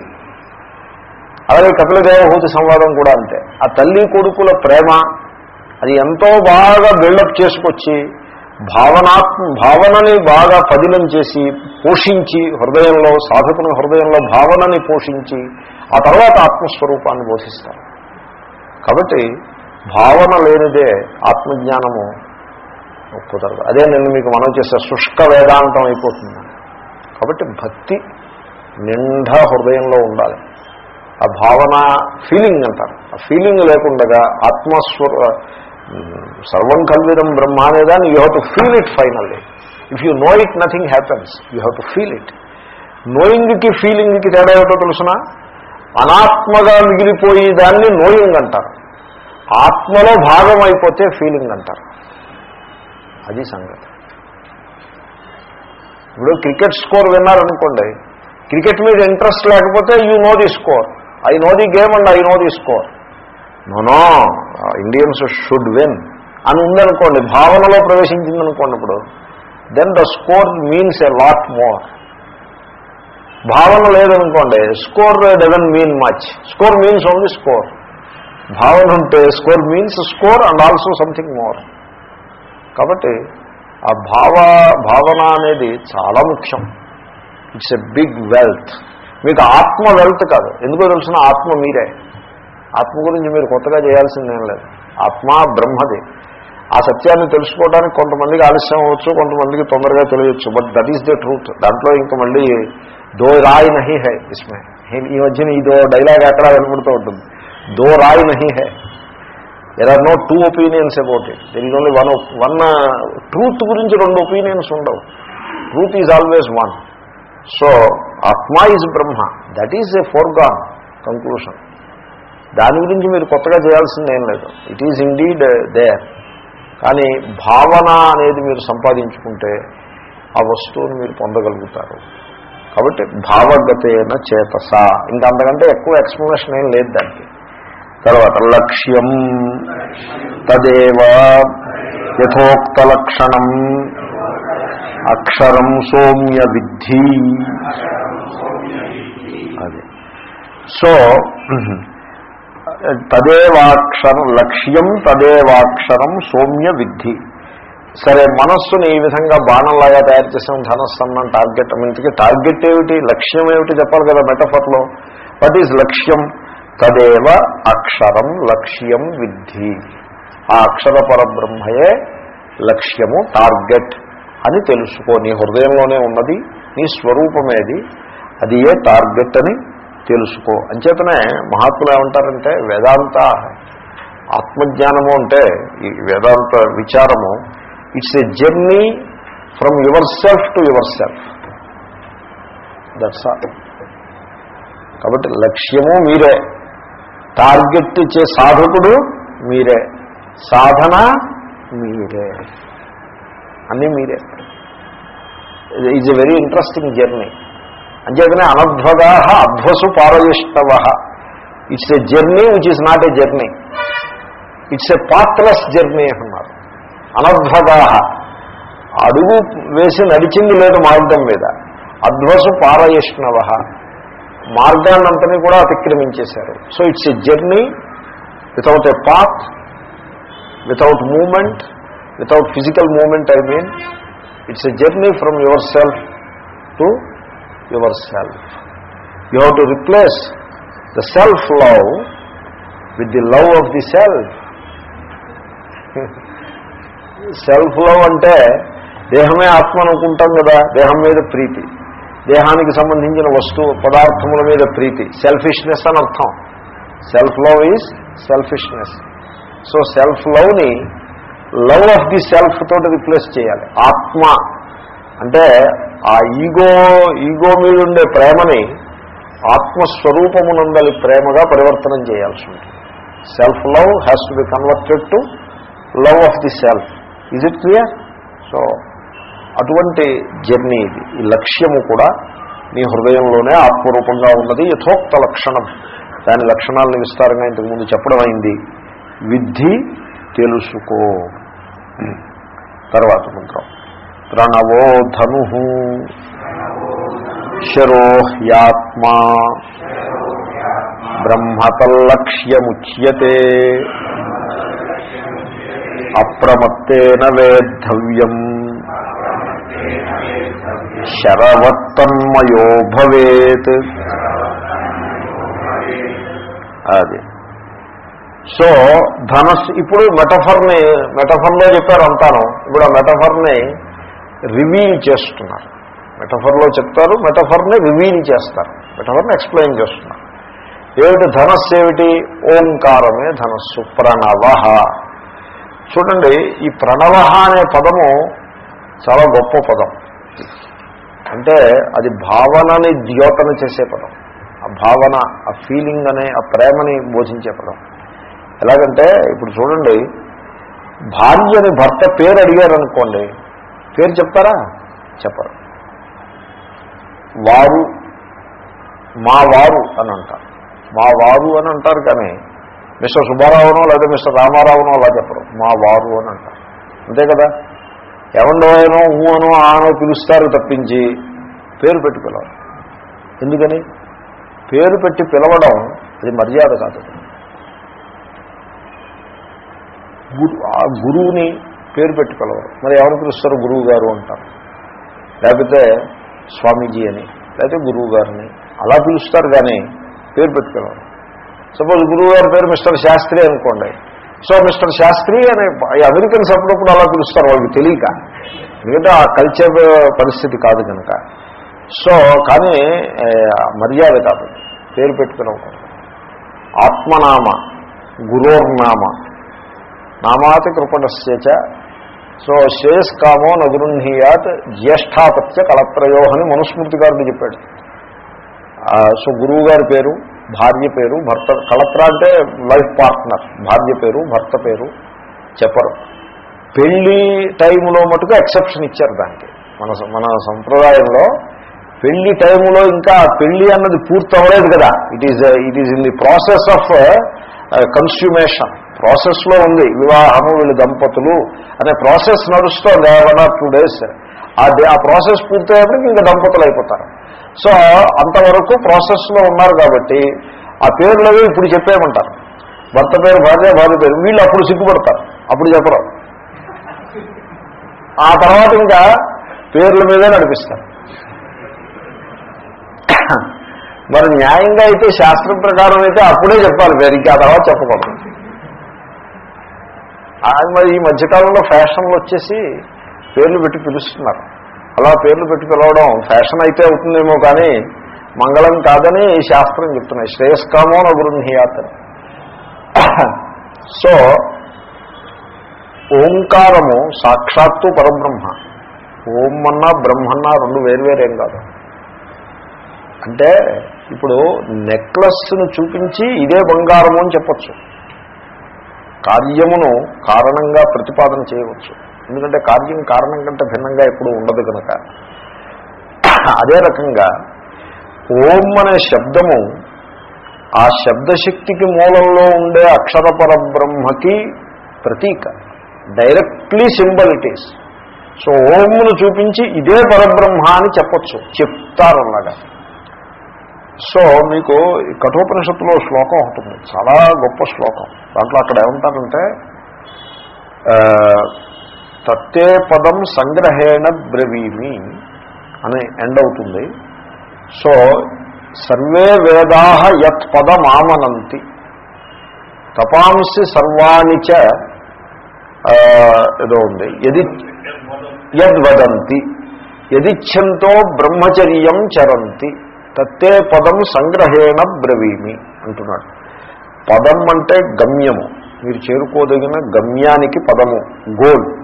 [SPEAKER 1] అలాగే కపిలదేవహూతి సంవాదం కూడా అంతే. ఆ తల్లి కొడుకుల ప్రేమ అది ఎంతో బాగా బిల్డప్ చేసుకొచ్చి భావనాత్మ భావనని బాగా పదిలం చేసి పోషించి హృదయంలో సాధకుని హృదయంలో భావనని పోషించి ఆ తర్వాత ఆత్మస్వరూపాన్ని బోధిస్తారు. కాబట్టి భావన లేనిదే ఆత్మజ్ఞానము కుదరదు. అదే నేను మీకు మనం చేసే శుష్క వేదాంతం అయిపోతుంది. కాబట్టి భక్తి నిండా హృదయంలో ఉండాలి. ఆ భావన ఫీలింగ్ అంటారు. ఆ ఫీలింగ్ లేకుండా ఆత్మస్వర సర్వం కల్విదం బ్రహ్మ అనేదాన్ని you have to feel it finally if you know it nothing happens you have to feel it నోయింగ్కి ఫీలింగ్కి తేడా ఏమిటో తెలుసిన? అనాత్మగా మిగిలిపోయి దాన్ని నోయింగ్ అంటారు. ఆత్మలో భాగం అయిపోతే ఫీలింగ్ అంటారు. అది సంగతి. ఇప్పుడు క్రికెట్ స్కోర్ విన్నారనుకోండి క్రికెట్ మీద ఇంట్రెస్ట్ లేకపోతే you know the score I know the game and I know the score no no no Indians should win అని ఉందనుకోండి భావనలో ప్రవేశించిందనుకోండి ఇప్పుడు then the score means a lot more భావన లేదనుకోండి score doesn't mean much score means only score భావన ఉంటే score means score and also something more కాబట్టి ఆ భావ భావన అనేది చాలా ముఖ్యం. ఇట్స్ ఎ బిగ్ వెల్త్ మీకు ఆత్మ వెల్త్ కాదు. ఎందుకో తెలిసిన ఆత్మ మీరే. ఆత్మ గురించి మీరు కొత్తగా చేయాల్సిందేం లేదు. ఆత్మ బ్రహ్మది. ఆ సత్యాన్ని తెలుసుకోవడానికి కొంతమందికి ఆలస్యం అవ్వచ్చు కొంతమందికి తొందరగా తెలియచ్చు. But that is the truth దాంట్లో ఇంకా మళ్ళీ దో రాయ్ నహి హై ఇస్మే. ఈ మధ్యన ఇదో డైలాగ్ ఎక్కడ వినపడుతూ ఉంటుంది. దో రాయి నహి high. There are no two opinions about it there is only one one truth గురించి రెండు ఒపీనియన్స్ ఉండవు. Truth is always one so ఆత్మ is Brahma that is a foregone conclusion దాని గురించి మీరు కొత్తగా చేయాల్సింది ఏం లేదు. ఇట్ ఈజ్ ఇండీడ్ దేర్ కానీ భావన అనేది మీరు సంపాదించుకుంటే ఆ వస్తువును మీరు పొందగలుగుతారు. కాబట్టి భావగతేన చేతస. ఇంకా అంతకంటే ఎక్కువ ఎక్స్ప్లెనేషన్ ఏం లేదు దానికి. తర్వాత లక్ష్యం తదేవ యథోక్త లక్షణం అక్షరం సోమ్య విద్ధి. అది. సో తదేవాక్షరం లక్ష్యం తదేవాక్షరం సౌమ్య విద్ధి. సరే మనస్సుని ఈ విధంగా బాణంలాగా తయారు చేసాం ధనస్సు అన్నాం టార్గెట్ ఇంతకీ టార్గెట్ ఏమిటి? లక్ష్యం ఏమిటి చెప్పాలి కదా మెటఫర్లో. వాట్ ఈజ్ లక్ష్యం? తదేవ అక్షరం లక్ష్యం విద్ధి. ఆ అక్షర పరబ్రహ్మయే లక్ష్యము టార్గెట్ అని తెలుసుకో. నీ హృదయంలోనే ఉన్నది నీ స్వరూపమేది అది ఏ టార్గెట్ అని తెలుసుకో. అంచేతనే మహాత్ములు ఏమంటారంటే వేదాంత ఆత్మజ్ఞానము అంటే ఈ వేదాంత విచారము it's a journey from yourself to yourself that's all కాబట్టి లక్ష్యము మీరే. టార్గెట్ ఇచ్చే సాధకుడు మీరే. సాధన మీరే. అన్నీ మీరే. Is a very interesting journey అంచేతనే అనధ్వగా అధ్వసు పారయిష్టవ it's a journey which is not a journey it's a pathless journey అన్నారు. అనధ్వగా అడుగు వేసి నడిచింది లేదు మార్గం మీద. అధ్వసు పారయిష్ణవ మార్గాన్నంతని కూడా అతిక్రమించేశారు. So it's a journey without a path without movement without physical movement I mean it's a journey from yourself to yourself you have to replace the self love with the love of the self self love అంటే దేహమే ఆత్మ అనుకుంటాం కదా దేహం మీద ప్రీతి. దేహానికి సంబంధించిన వస్తువు పదార్థముల మీద ప్రీతి. సెల్ఫిష్నెస్ అని అర్థం. Self love is selfishness so self లవ్ని లవ్ ఆఫ్ ది సెల్ఫ్ తోటి రిప్లేస్ చేయాలి. ఆత్మ అంటే ఆ ఈగో ఈగో మీద ఉండే ప్రేమని ఆత్మస్వరూపమునందలి ప్రేమగా పరివర్తనం చేయాల్సి ఉంటుంది. Self love has to be converted to love of the self is it clear so అటువంటి జర్నీ ఇది. ఈ లక్ష్యము కూడా నీ హృదయంలోనే ఆత్మరూపంగా ఉన్నది యథోక్త లక్షణం. దాని లక్షణాలను విస్తారంగా ఇంతకుముందు చెప్పడం అయింది. విద్ధి తెలుసుకో. తర్వాత మంత్రం. ప్రణవో ధను శరోహ్యాత్మా. బ్రహ్మతల్లక్ష్యముచ్యతే. అప్రమత్తేన వేద్ధవ్యం. శరవత్తన్మయో భవేత్. అది. సో ధనస్ ఇప్పుడు మెటఫర్ని మెటఫర్లో చెప్పారు అంటాను. ఇప్పుడు ఆ మెటఫర్ని రివీల్ చేస్తున్నారు. మెటఫర్లో చెప్తారు మెటఫర్ని రివీల్ చేస్తారు. మెటఫర్ని ఎక్స్ప్లెయిన్ చేస్తున్నారు. ఏమిటి ధనస్సు ఏమిటి? ఓంకారమే ధనస్సు ప్రణవ. చూడండి ఈ ప్రణవ అనే పదము చాలా గొప్ప పదం. అంటే అది భావనని ద్యోతన చేసే పదం. ఆ భావన ఆ ఫీలింగ్ అనే ఆ ప్రేమని బోధించే పదం. ఎలాగంటే ఇప్పుడు చూడండి భార్యని భర్త పేరు అడిగారనుకోండి పేరు చెప్తారా? చెప్పరు. వారు మా వారు అని అంటారు. మా వారు అని అంటారు కానీ మిస్టర్ సుబ్బారావునో లేదా మిస్టర్ రామారావునో అలా చెప్పరు. మా వారు అని అంటారు. అంతే కదా? ఎవండోనో ఊ అనో ఆనో పిలుస్తారు తప్పించి పేరు పెట్టి పిలవరు. ఎందుకని? పేరు పెట్టి పిలవడం అది మర్యాద కాదు గురు ఆ గురువుని పేరు పెట్టి పిలవరు. మరి ఎవరు పిలుస్తారు? గురువు గారు అంటారు. లేకపోతే స్వామీజీ అని లేకపోతే గురువు గారిని అలా పిలుస్తారు కానీ పేరు పెట్టి పిలవరు. సపోజ్ గురువు గారి పేరు మిస్టర్ శాస్త్రి అనుకోండి. సో మిస్టర్ శాస్త్రి అనే అమెరికన్స్ అప్పుడప్పుడు అలా పిలుస్తారు వాళ్ళకి తెలియక. ఎందుకంటే ఆ కల్చర్ పరిస్థితి కాదు కనుక. సో కానీ మర్యాద కాదు. పేరు పెట్టుకుని ఆత్మనామ గురోర్నామ. నామాతి కృపణశ్చేచ సో శ్రేయస్కామో నగృహీయాత్ జ్యేష్ఠాపత్య కళత్రయోహని మనుస్మృతి గారిని చెప్పాడు. సో గురువు గారి పేరు భార్య పేరు భర్త కళత్ర అంటే లైఫ్ పార్ట్నర్. భార్య పేరు భర్త పేరు చెప్పరు. పెళ్ళి టైంలో మటుకు ఎక్సెప్షన్ ఇచ్చారు దానికి. మన మన సంప్రదాయంలో పెళ్ళి టైంలో ఇంకా పెళ్ళి అన్నది పూర్తి అవ్వలేదు కదా it is it is in the process of consummation ప్రాసెస్లో ఉంది. వివాహము వీళ్ళు దంపతులు అనే ప్రాసెస్ నడుస్తుంది. వన్ ఆర్ టూ డేస్ ఆ డే ఆ ప్రాసెస్ పూర్తయ్యేప్పటికి ఇంకా దంపతులు అయిపోతారు. సో అంతవరకు ప్రాసెస్లో ఉన్నారు కాబట్టి ఆ పేర్లవి ఇప్పుడు చెప్పేయమంటారు. భర్త పేరు భార్య భార్య పేరు వీళ్ళు అప్పుడు సిగ్గుపడతారు. అప్పుడు చెప్పరు. ఆ తర్వాత ఇంకా పేర్ల మీదే నడిపిస్తారు. మరి న్యాయంగా అయితే శాస్త్రం ప్రకారం అయితే అప్పుడే చెప్పాలి పేరు ఇంకా తర్వాత చెప్పకూడదు. మరి ఈ మధ్యకాలంలో ఫ్యాషన్లు వచ్చేసి పేర్లు పెట్టి పిలుస్తున్నారు. అలా పేర్లు పెట్టి పిలవడం ఫ్యాషన్ అయితే అవుతుందేమో కానీ మంగళం కాదని ఈ శాస్త్రం చెప్తున్నాయి. శ్రేయస్కామో నగృహ్యాత్ సో ఓంకారము సాక్షాత్తు పరబ్రహ్మ. ఓం అన్నా బ్రహ్మన్నా రెండు వేరువేరేం కాదు. అంటే ఇప్పుడు నెక్లెస్ను చూపించి ఇదే బంగారము అని చెప్పచ్చు. కార్యమును కారణంగా ప్రతిపాదన చేయవచ్చు. ఎందుకంటే కార్యం కారణం కంటే భిన్నంగా ఎప్పుడు ఉండదు కనుక. అదే రకంగా ఓం అనే శబ్దము ఆ శబ్దశక్తికి మూలంలో ఉండే అక్షరపర బ్రహ్మకి ప్రతీక directly symbol it is so ఓంను చూపించి ఇదే పరబ్రహ్మ అని చెప్పచ్చు చెప్తారు అలాగా సో మీకు కఠోపనిషత్తులో శ్లోకం ఒకటి ఉంది చాలా గొప్ప శ్లోకం. దాంట్లో అక్కడ ఏమంటారంటే ఆ, తత్తే పదం సంగ్రహేణ బ్రవీమి అని ఎండ్ అవుతుంది. సో సర్వే వేదా యత్ పదమామనంతి. తపాంసి సర్వాణి ఏదో ఉంది. ఎది యద్వదంతి. యదిచ్ఛంతో బ్రహ్మచర్యం చరంతి. తత్తే పదం సంగ్రహేణ బ్రవీమి అంటున్నాడు. పదం అంటే గమ్యము. మీరు చేరుకోదగిన గమ్యానికి పదము. గోల్.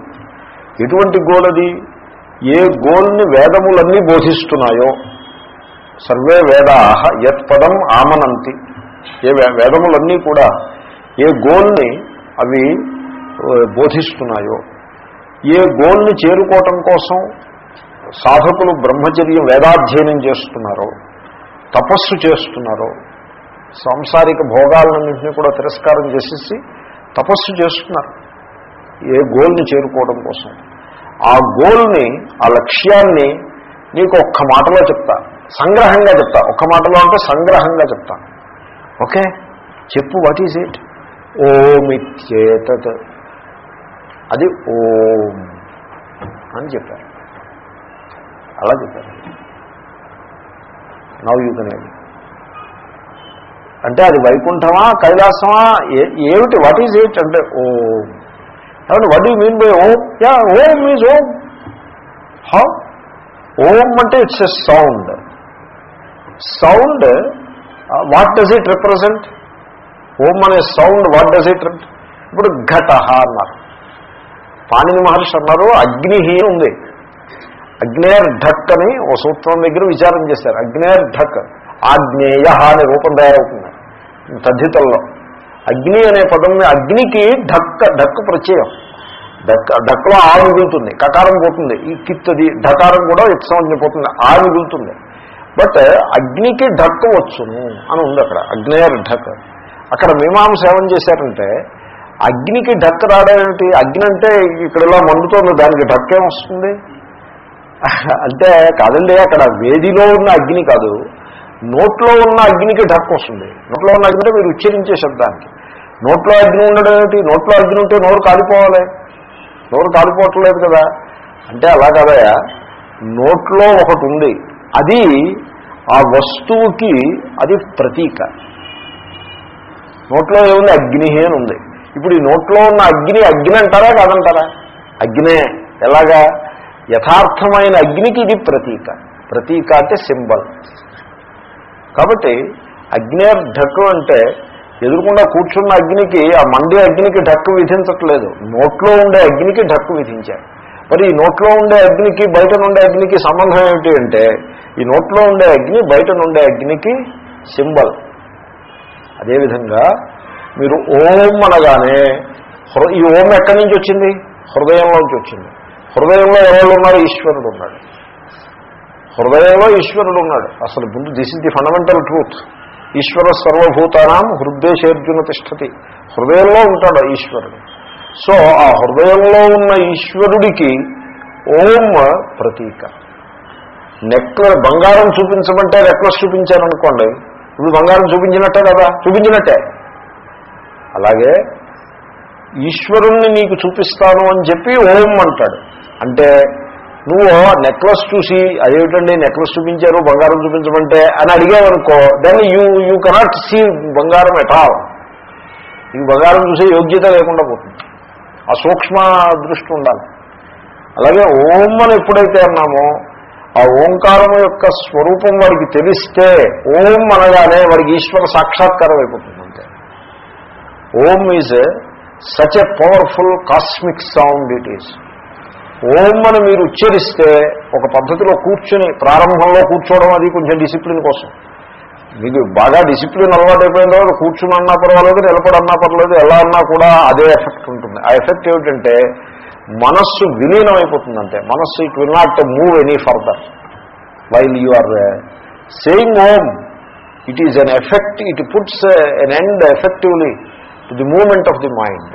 [SPEAKER 1] ఎటువంటి గోల్ అది ఏ గోల్ని వేదములన్నీ బోధిస్తున్నాయో. సర్వే వేదా యత్ పదం ఆమనంతి. ఏ వే- వేదములన్నీ కూడా ఏ గోల్ని అవి బోధిస్తున్నాయో. ఏ గోల్ని చేరుకోవటం కోసం సాధకులు బ్రహ్మచర్యం వేదాధ్యయనం చేస్తున్నారో తపస్సు చేస్తున్నారో సాంసారిక భోగాలన్నింటినీ కూడా తిరస్కారం చేసేసి తపస్సు చేస్తున్నారు. ఏ గోల్ని చేరుకోవడం కోసం. ఆ గోల్ని ఆ లక్ష్యాన్ని నీకు ఒక్క మాటలో చెప్తా. సంగ్రహంగా చెప్తా. ఒక్క మాటలో అంటే సంగ్రహంగా చెప్తా. ఓకే? చెప్పు వాట్ ఈజ్ ఇట్ ఓమిత్యేతత్. అది ఓం అని చెప్పారు. అలా చెప్పారు. నవ్ యూ కెన్ అంటే అది వైకుంఠమా కైలాసమా? ఏ- ఏమిటి? వాట్ ఈజ్ ఇట్ అంటే ఓం. కాబట్టి what you mean by Om yeah Om is Om how Om అంటే it's a sound sound what does it represent Om అనే సౌండ్ వాట్ డస్ ఇట్ ఇప్పుడు ఘట అన్నారు. పాణిని మహర్షి అన్నారు అగ్ని ఉంది. అగ్నేర్ ఢక్ అని ఓ సూత్రం దగ్గర విచారం చేశారు. అగ్నేర్ ఢక్ ఆగ్నేయ అనే రూపం తయారవుతుంది. తద్ధితల్లో. అగ్ని అనే పదం అగ్నికి ఢక్క ఢక్ ప్రత్యయం. ఢక్ ఢక్లో ఆ మిగులుతుంది కకారం పోతుంది. ఈ కిత్తది ఢకారం కూడా ఇత్సంజ్ఞ పోతుంది ఆ మిగులుతుంది బట్ అగ్నికి ఢక్ వచ్చును అని ఉంది అక్కడ అగ్నేయర్ ఢక్. అక్కడ మీమాంస ఏమని చేశారంటే అగ్నికి ఢక్ రావడం ఏమిటి అగ్ని అంటే ఇక్కడ ఇలా మండుతోంది దానికి ఢక్ ఏమొస్తుంది అంటే కాదండి అక్కడ వేదిలో ఉన్న అగ్ని కాదు నోట్లో ఉన్న అగ్నికి ఢక్ వస్తుంది. నోట్లో ఉన్న అగ్ని అంటే మీరు ఉచ్చరించే శబ్దానికి. నోట్లో అగ్ని ఉండడం ఏమిటి నోట్లో అగ్ని ఉంటే నోరు కాలిపోవాలి. నోరు కాలిపోవట్లేదు కదా. అంటే అలా కదయా నోట్లో ఒకటి ఉంది. అది ఆ వస్తువుకి అది ప్రతీక. నోట్లో ఏముంది? అగ్ని అని ఉంది. ఇప్పుడు ఈ నోట్లో ఉన్న అగ్ని అగ్ని అంటారా కాదంటారా? అగ్నే. ఎలాగా? యథార్థమైన అగ్నికి ఇది ప్రతీక. ప్రతీక అంటే సింబల్. కాబట్టి అగ్నేర్ అంటే ఎదురుకుండా కూర్చున్న అగ్నికి ఆ మండే అగ్నికి ఢక్కు విధించట్లేదు. నోట్లో ఉండే అగ్నికి ఢక్కు విధించారు. మరి ఈ నోట్లో ఉండే అగ్నికి బయట నుండే అగ్నికి సంబంధం ఏమిటి అంటే ఈ నోట్లో ఉండే అగ్ని బయట నుండే అగ్నికి సింబల్. అదేవిధంగా మీరు ఓం అనగానే ఈ ఓం ఎక్కడి నుంచి వచ్చింది? హృదయంలోంచి వచ్చింది. హృదయంలో ఎవరు ఉన్నారు? ఈశ్వరుడు ఉన్నాడు. హృదయంలో ఈశ్వరుడు ఉన్నాడు. అసలు ముందు this is the fundamental truth ఈశ్వర సర్వభూతానాం హృదయశేర్జున తిష్టతి. హృదయంలో ఉంటాడు ఈశ్వరుడు. సో ఆ హృదయంలో ఉన్న ఈశ్వరుడికి ఓం ప్రతీక. నెక్ల బంగారం చూపించమంటే నెక్లెస్ చూపించారనుకోండి ఇప్పుడు బంగారం చూపించినట్టే కదా? చూపించినట్టే. అలాగే ఈశ్వరుణ్ణి నీకు చూపిస్తాను అని చెప్పి ఓం అంటాడు. అంటే నువ్వు నెక్లెస్ చూసి అదేమిటండి నెక్లెస్ చూపించారు బంగారం చూపించమంటే అని అడిగావనుకో then you you cannot see bangaram at all ఈ బంగారం చూసే యోగ్యత లేకుండా పోతుంది. ఆ సూక్ష్మ దృష్టి ఉండాలి. అలాగే ఓం అని ఎప్పుడైతే అన్నామో ఆ ఓంకారం యొక్క స్వరూపం వాడికి తెలిస్తే ఓం అనగానే వాడికి ఈశ్వర సాక్షాత్కారం అయిపోతుంది అంతే. Om is such a powerful cosmic sound it is Om అని మీరు ఉచ్చరిస్తే ఒక పద్ధతిలో కూర్చొని ప్రారంభంలో కూర్చోవడం అది కొంచెం డిసిప్లిన్ కోసం. మీకు బాగా డిసిప్లిన్ అలవాటు తర్వాత కూర్చుని అన్నా పర్వాలేదు నిలబడన్నా పర్వాలేదు ఎలా అన్నా కూడా అదే ఎఫెక్ట్ ఉంటుంది. ఆ ఎఫెక్ట్ ఏమిటంటే మనస్సు విలీనం అయిపోతుంది అంతే మనస్సు it will not move any further while you are saying Om it is an effect it puts an end effectively to the movement of the mind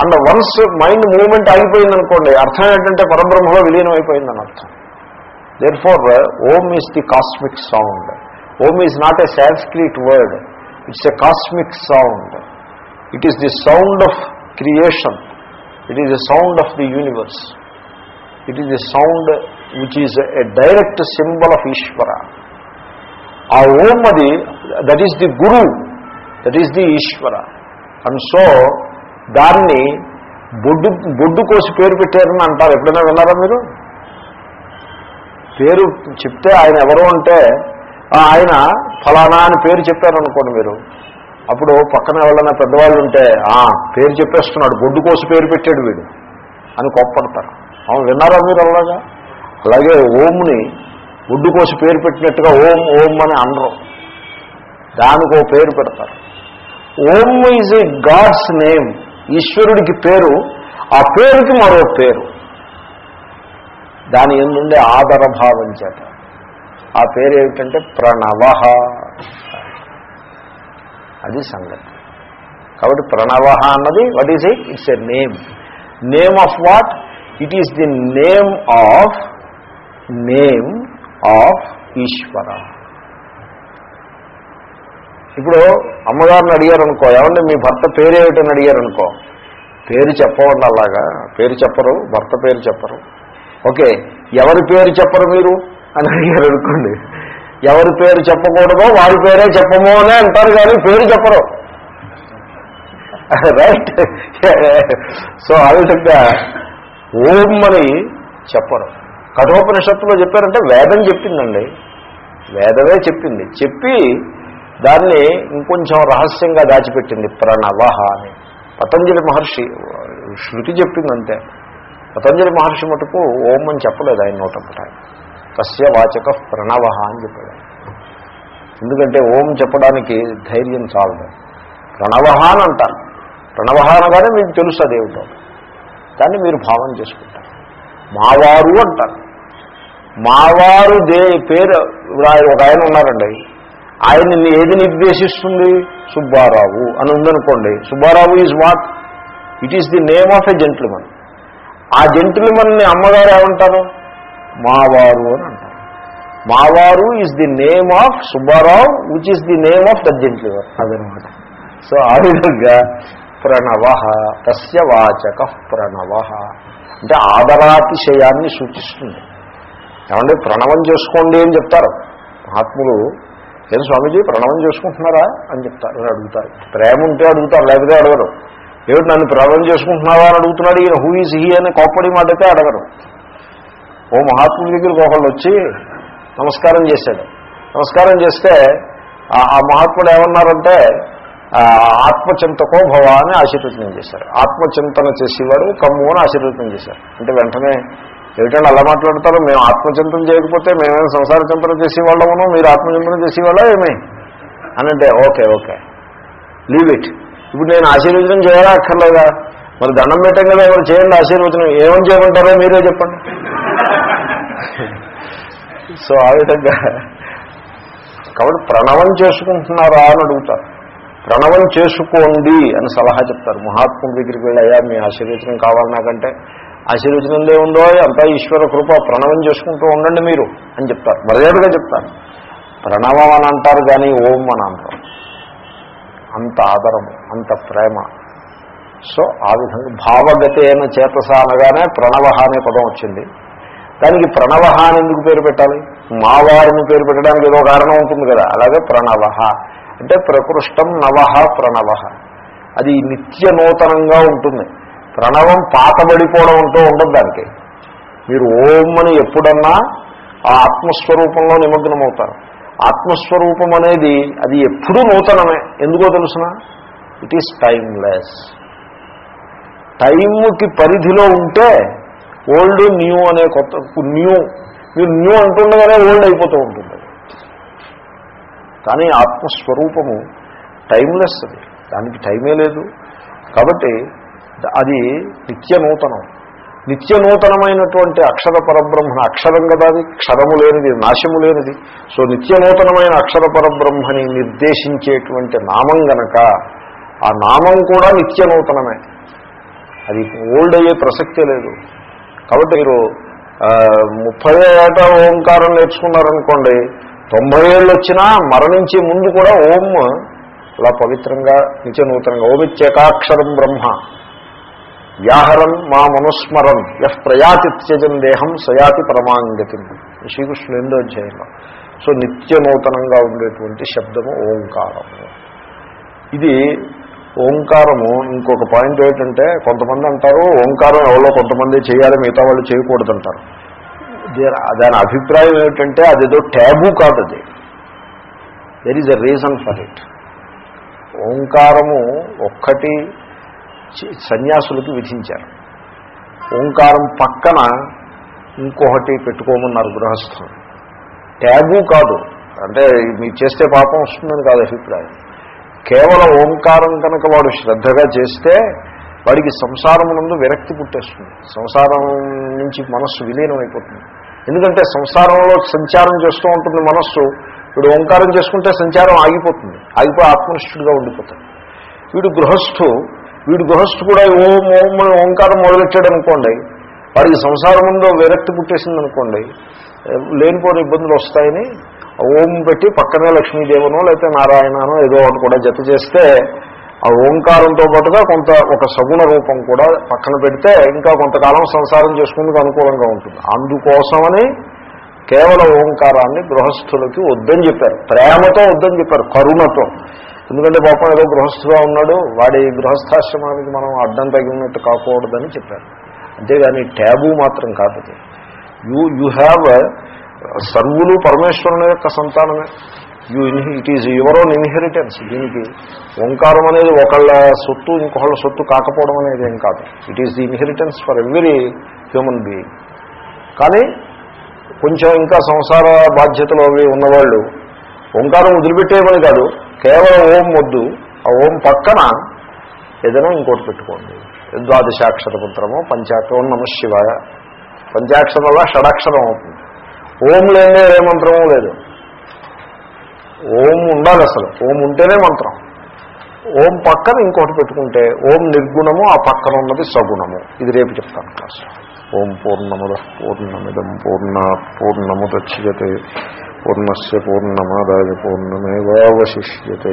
[SPEAKER 1] and once mind movement ఆగిపోయింది అనుకోండి అర్థం ఏంటంటే పరబ్రహ్మలో విలీనం అయిపోయిందని అర్థం therefore Om is the cosmic sound Om is not a Sanskrit word it's a cosmic sound it is the sound of creation it is the sound of the universe it is the sound which is a direct symbol of Ishwara ఆ ఓం అది that is the guru that is the Ishwara and so దాన్ని బొడ్డు బొడ్డు కోసి పేరు పెట్టారని అంటారు. ఎప్పుడైనా విన్నారా మీరు? పేరు చెప్తే ఆయన ఎవరు అంటే "ఆ, ఆయన ఫలానా అని పేరు చెప్పారనుకోండి మీరు. అప్పుడు పక్కన ఎవరైనా పెద్దవాళ్ళు ఉంటే "ఆ, పేరు చెప్పేస్తున్నాడు. బొడ్డు కోసి పేరు పెట్టాడు వీడు అని కోప్పడతారు. అవును విన్నారా మీరు అలాగా? అలాగే ఓంని బొడ్డు కోసి పేరు పెట్టినట్టుగా ఓం ఓం అని అనరు. దానికి ఓ పేరు పెడతారు. Om is a God's name. ఈశ్వరుడికి పేరు ఆ పేరుకి మరో పేరు. దాని ఎందుండే ఆదరభావం చేత. ఆ పేరు ఏమిటంటే ప్రణవ. అది సంగతి. కాబట్టి ప్రణవ అన్నది what is it it's a name name of what it is the name of name of Ishwara. ఇప్పుడు అమ్మగారిని అడిగారనుకో ఏమంటే మీ భర్త పేరేమిటని అడిగారనుకో పేరు చెప్పవండి అలాగా పేరు చెప్పరు భర్త పేరు చెప్పరు. ఓకే ఎవరి పేరు చెప్పరు మీరు? అని అడిగారు అనుకోండి ఎవరి పేరు చెప్పకూడదో వారి పేరే చెప్పము అని అంటారు కానీ పేరు చెప్పరు. రైట్ సో ఆ విధంగా ఓం అని చెప్పరు. కఠోపనిషత్తులో చెప్పారంటే వేదం చెప్పిందండి. వేదమే చెప్పింది. చెప్పి దాన్ని ఇంకొంచెం రహస్యంగా దాచిపెట్టింది ప్రణవ అని. పతంజలి మహర్షి శృతి చెప్పిందంతే. పతంజలి మహర్షి మటుకు ఓం అని చెప్పలేదు ఆయన నోటపట తస్య వాచక ప్రణవ అని చెప్పాడు. ఎందుకంటే ఓం చెప్పడానికి ధైర్యం చాలదు. ప్రణవ అని అంటారు. ప్రణవ అనగానే మీకు తెలుసు అదేమిటో దాన్ని మీరు భావన చేసుకుంటారు. మావారు అంటారు. మావారు దే పేరు ఇప్పుడు ఆయన ఒక ఆయన ఉన్నారండి. ఆయన్ని ఏది నిర్దేశిస్తుంది? సుబ్బారావు అని ఉందనుకోండి. Subbarao is what it is the name of a gentleman ఆ జెంట్లమన్ని అమ్మగారు ఏమంటారు? మావారు అని అంటారు. Mavaru is the name of Subbarao which is the name of the gentleman అదనమాట. సో ఆ విధంగా ప్రణవ తస్య వాచక ప్రణవ. అంటే ఆదరాతిశయాన్ని సూచిస్తుంది. ఏమంటే ప్రణవం చేసుకోండి అని చెప్తారు. మహాత్ములు ఏం స్వామీజీ ప్రణవం చేసుకుంటున్నారా అని చెప్తారు అని అడుగుతారు ప్రేమ ఉంటే అడుగుతారు లేకపోతే అడగరు. ఏమిటి నన్ను ప్రణవం చేసుకుంటున్నావా అని అడుగుతున్నాడు ఈయన హూ ఈజ్ హీ అని కోప్పడి మాట అయితే అడగరు. ఓ మహాత్ముడి దగ్గరికి ఒకళ్ళు వచ్చి నమస్కారం చేశాడు. నమస్కారం చేస్తే ఆ- మహాత్ముడు ఏమన్నారంటే ఆత్మచింతకో భవ అని ఆశీర్వచనం చేశారు. ఆత్మచింతన చేసేవాడు కమ్ము అని ఆశీర్వచనం చేశారు. అంటే వెంటనే ఏమిటంటే అలా మాట్లాడతారు? మేము ఆత్మచింతన చేయకపోతే మేమేమి సంసార చింతన చేసేవాళ్ళమును? మీరు ఆత్మచింతన చేసేవాళ్ళ ఏమి? అని అంటే ఓకే ఓకే. లీవ్ ఇట్ ఇప్పుడు నేను ఆశీర్వచనం చేయాలా అక్కర్లేదా? మరి దండం పెట్టాం కదా మరి చేయండి ఆశీర్వచనం? ఏమని చేయమంటారో మీరే చెప్పండి. సో ఆ విధంగా కాబట్టి ప్రణవం చేసుకుంటున్నారా అని అడుగుతారు. ప్రణవం చేసుకోండి అని సలహా చెప్తారు. మహాత్ముడి దగ్గరికి వెళ్ళి అయ్యా మీ ఆశీర్వచనం కావాలి నాకంటే. ఆశీర్వచనందే ఉందో అంతా ఈశ్వర కృప ప్రణవం చేసుకుంటూ ఉండండి మీరు అని చెప్తారు. మర్యాదగా చెప్తారు. ప్రణవం అని అంటారు కానీ ఓం అని అంటారు. అంత ఆదరము అంత ప్రేమ. సో ఆ విధంగా భావగతి అయిన చేతస అనగానే ప్రణవ అనే పదం వచ్చింది. దానికి ప్రణవ అని ఎందుకు పేరు పెట్టాలి? మావారిని పేరు పెట్టడానికి ఏదో కారణం ఉంటుంది కదా. అలాగే ప్రణవ. అంటే ప్రకృష్టం నవ ప్రణవ. అది నిత్య నూతనంగా ఉంటుంది. ప్రణవం పాతబడిపోవడం అంటూ ఉండదు దానికి. మీరు ఓం అని ఎప్పుడన్నా ఆ ఆత్మస్వరూపంలో నిమగ్నమవుతారు. ఆత్మస్వరూపం అనేది అది ఎప్పుడూ నూతనమే. ఎందుకో తెలుసిన? ఇట్ ఈస్ టైమ్లెస్ టైంకి పరిధిలో ఉంటే ఓల్డ్ న్యూ అనే కొత్త న్యూ మీరు న్యూ అంటుండగానే ఓల్డ్ అయిపోతూ ఉంటుంది. కానీ ఆత్మస్వరూపము టైమ్లెస్ అది. దానికి టైమే లేదు. కాబట్టి అది నిత్య నూతనం నిత్య నూతనమైనటువంటి అక్షర పరబ్రహ్మ అక్షరం కదా అది? క్షరము లేనిది నాశము లేనిది. సో నిత్య నూతనమైన అక్షర పరబ్రహ్మని నిర్దేశించేటువంటి నామం గనక ఆ నామం కూడా నిత్య నూతనమే అది ఓల్డ్ అయ్యే ప్రసక్తే లేదు. కాబట్టి మీరు ముప్పై ఏట ఓంకారం నేర్చుకున్నారనుకోండి తొంభై ఏళ్ళు వచ్చినా మరణించే ముందు కూడా ఓం అలా పవిత్రంగా నిత్య నూతనంగా ఓమిత్యకాక్షరం బ్రహ్మ వ్యాహరం మా మనుస్మరం యహ్ ప్రయాతి త్యజం దేహం సయాతి పరమాంగతి. శ్రీకృష్ణుడు ఎందో అధ్యాయంలో. సో నిత్య నూతనంగా ఉండేటువంటి శబ్దము ఓంకారము. ఇది ఓంకారము ఇంకొక పాయింట్ ఏంటంటే కొంతమంది అంటారు ఓంకారం ఎవరో కొంతమంది చేయాలి మిగతా వాళ్ళు చేయకూడదంటారు. దాని అభిప్రాయం ఏమిటంటే అదేదో ట్యాబు కాదు అది. There is a reason for it ఓంకారము ఒక్కటి సన్యాసులకి విధించారు. ఓంకారం పక్కన ఇంకొకటి పెట్టుకోమన్నారు గృహస్థులు. ట్యాబు కాదు. అంటే మీరు చేస్తే పాపం వస్తుందని కాదు అభిప్రాయం. కేవలం ఓంకారం కనుక వాడు శ్రద్ధగా చేస్తే వాడికి సంసారం నందు విరక్తి పుట్టేస్తుంది. సంసారం నుంచి మనస్సు విలీనం అయిపోతుంది. ఎందుకంటే సంసారంలో సంచారం చేస్తూ ఉంటుంది మనస్సు. వీడు ఓంకారం చేసుకుంటే సంచారం ఆగిపోతుంది. ఆగిపోయి ఆత్మనిష్ఠుడిగా ఉండిపోతాడు. వీడు గృహస్థు వీడు గృహస్థు కూడా ఓం ఓం ఓంకారం మొదలెట్టాడు అనుకోండి వాడికి సంసారం ముందు విరక్తి పుట్టేసింది అనుకోండి లేనిపోని ఇబ్బందులు వస్తాయని ఓం పెట్టి పక్కనే లక్ష్మీదేవనో లేకపోతే నారాయణనో ఏదో ఒకటి కూడా జత చేస్తే ఆ ఓంకారంతో పాటుగా కొంత ఒక సగుణ రూపం కూడా పక్కన పెడితే ఇంకా కొంతకాలం సంసారం చేసుకుందుకు అనుకూలంగా ఉంటుంది. అందుకోసమని కేవలం ఓంకారాన్ని గృహస్థులకి వద్దని చెప్పారు. ప్రేమతో వద్దని చెప్పారు. కరుణతో. ఎందుకంటే పాపం ఏదో గృహస్థుగా ఉన్నాడు వాడి గృహస్థాశ్రమానికి మనం అడ్డం తగినట్టు కాకూడదని చెప్పారు. అంతేగాని ట్యాబు మాత్రం కాదు యూ యూ హ్యావ్ సర్వులు పరమేశ్వరుని యొక్క సంతానమే. You it is your own inheritance. దీనికి ఓంకారం అనేది ఒకళ్ళ సొత్తు ఇంకొకళ్ళ సొత్తు కాకపోవడం అనేది ఏం కాదు. It is the inheritance for every human being. కానీ కొంచెం ఇంకా సంసార బాధ్యతలు అవి ఉన్నవాళ్ళు ఓంకారం వదిలిపెట్టేయమని కాదు కేవలం ఓం వద్దు ఆ ఓం పక్కన ఏదైనా ఇంకోటి పెట్టుకోండి. ద్వాదశాక్షర మంత్రము పంచాక్షరం నమ శివాయ. పంచాక్షరం వల్ల షడాక్షరం అవుతుంది. ఓం లేదే ఏ మంత్రము లేదు. ఓం ఉండాలి అసలు. ఓం ఉంటేనే మంత్రం. ఓం పక్కన ఇంకోటి పెట్టుకుంటే ఓం నిర్గుణము ఆ పక్కన ఉన్నది సగుణము. ఇది రేపు చెప్తాను క్లాస్ ఓం పూర్ణముద పూర్ణమిదం పూర్ణ పూర్ణముద్యతే పూర్ణస్ పూర్ణమాదాయ పూర్ణమేవాశిష్యే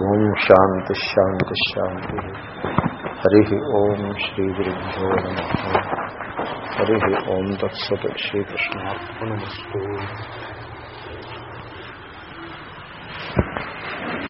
[SPEAKER 1] ఓం శాంతిశాంతిశాంతి హరి ఓం శ్రీగురుభ్యో నమ హరి ఓం తత్సత్ శ్రీకృష్ణార్పణమస్తు